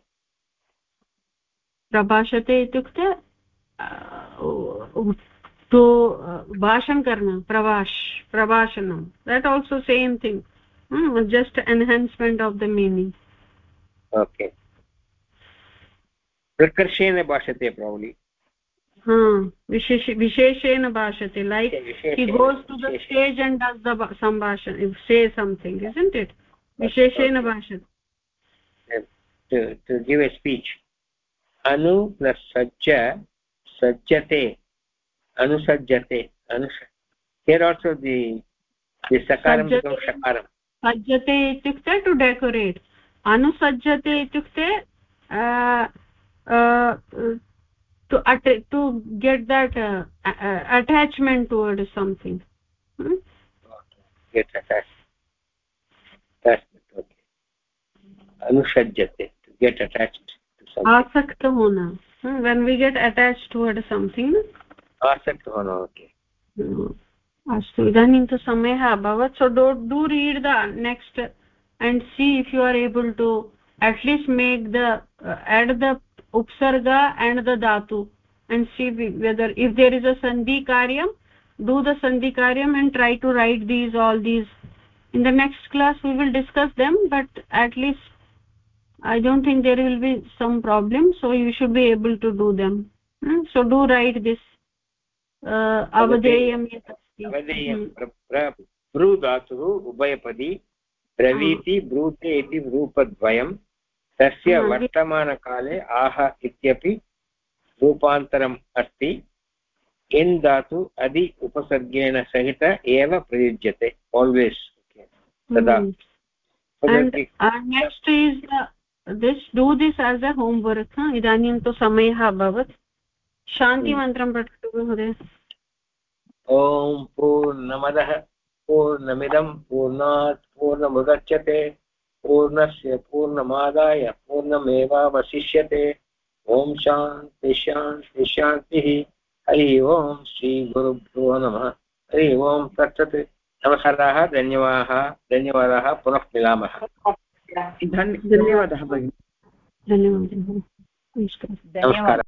प्रभाषते भाषण करना प्रभाष प्रभाषणं that also same thing hmm, just enhancement of the meaning okay prakarshena bhashate probably विशेष विशेषेण भाषते like he goes to the stage and does the सम्भाषण से सम्थिङ्ग् इस् इट् विशेषेण भाषते to give a speech anu plus sajja sajjate anusajjate anus here also the the sakaram becomes shakaram सज्जते इत्युक्ते to decorate अनुसज्जते इत्युक्ते to to get that attachment toward something आसक्त होना when we get attach toward something आसक्त होना okay अस्तु इदानीं तु समयः अभवत् so do do read the next and see if you are able to at least make the uh, add the upsarga and the dhatu and see whether if there is a sandhi karyam do the sandhi karyam and try to write these all these in the next class we will discuss them but at least i don't think there will be some problem so you should be able to do them hmm? so do write this uh, avadeyam hmm. Bru धातुः उभयपदी ब्रवीति हम्म। ब्रूते इति रूपद्वयं तस्य हम्म। वर्तमानकाले आह इत्यपि रूपान्तरम् अस्ति। In धातु अदि उपसर्गेण सहित एव प्रयुज्यते आल्वेस् तदा uh, uh, इदानीं तु समयः अभवत्। शान्तिमन्त्रं पठतु महोदय। ॐ पूर्णमदः पूर्णमिदं पूर्णात् पूर्णमुदच्यते पूर्णस्य पूर्णमादाय पूर्णमेवावशिष्यते। ॐ शान्ति शान्ति शान्तिः। हरि ओम् श्रीगुरुभ्यो नमः। हरि ओम् तत्सत्। नमस्काराः धन्यवादाः धन्यवादाः। पुनः मिलामः। धन्यवादः भगिनि। धन्यवादः धन्यवादः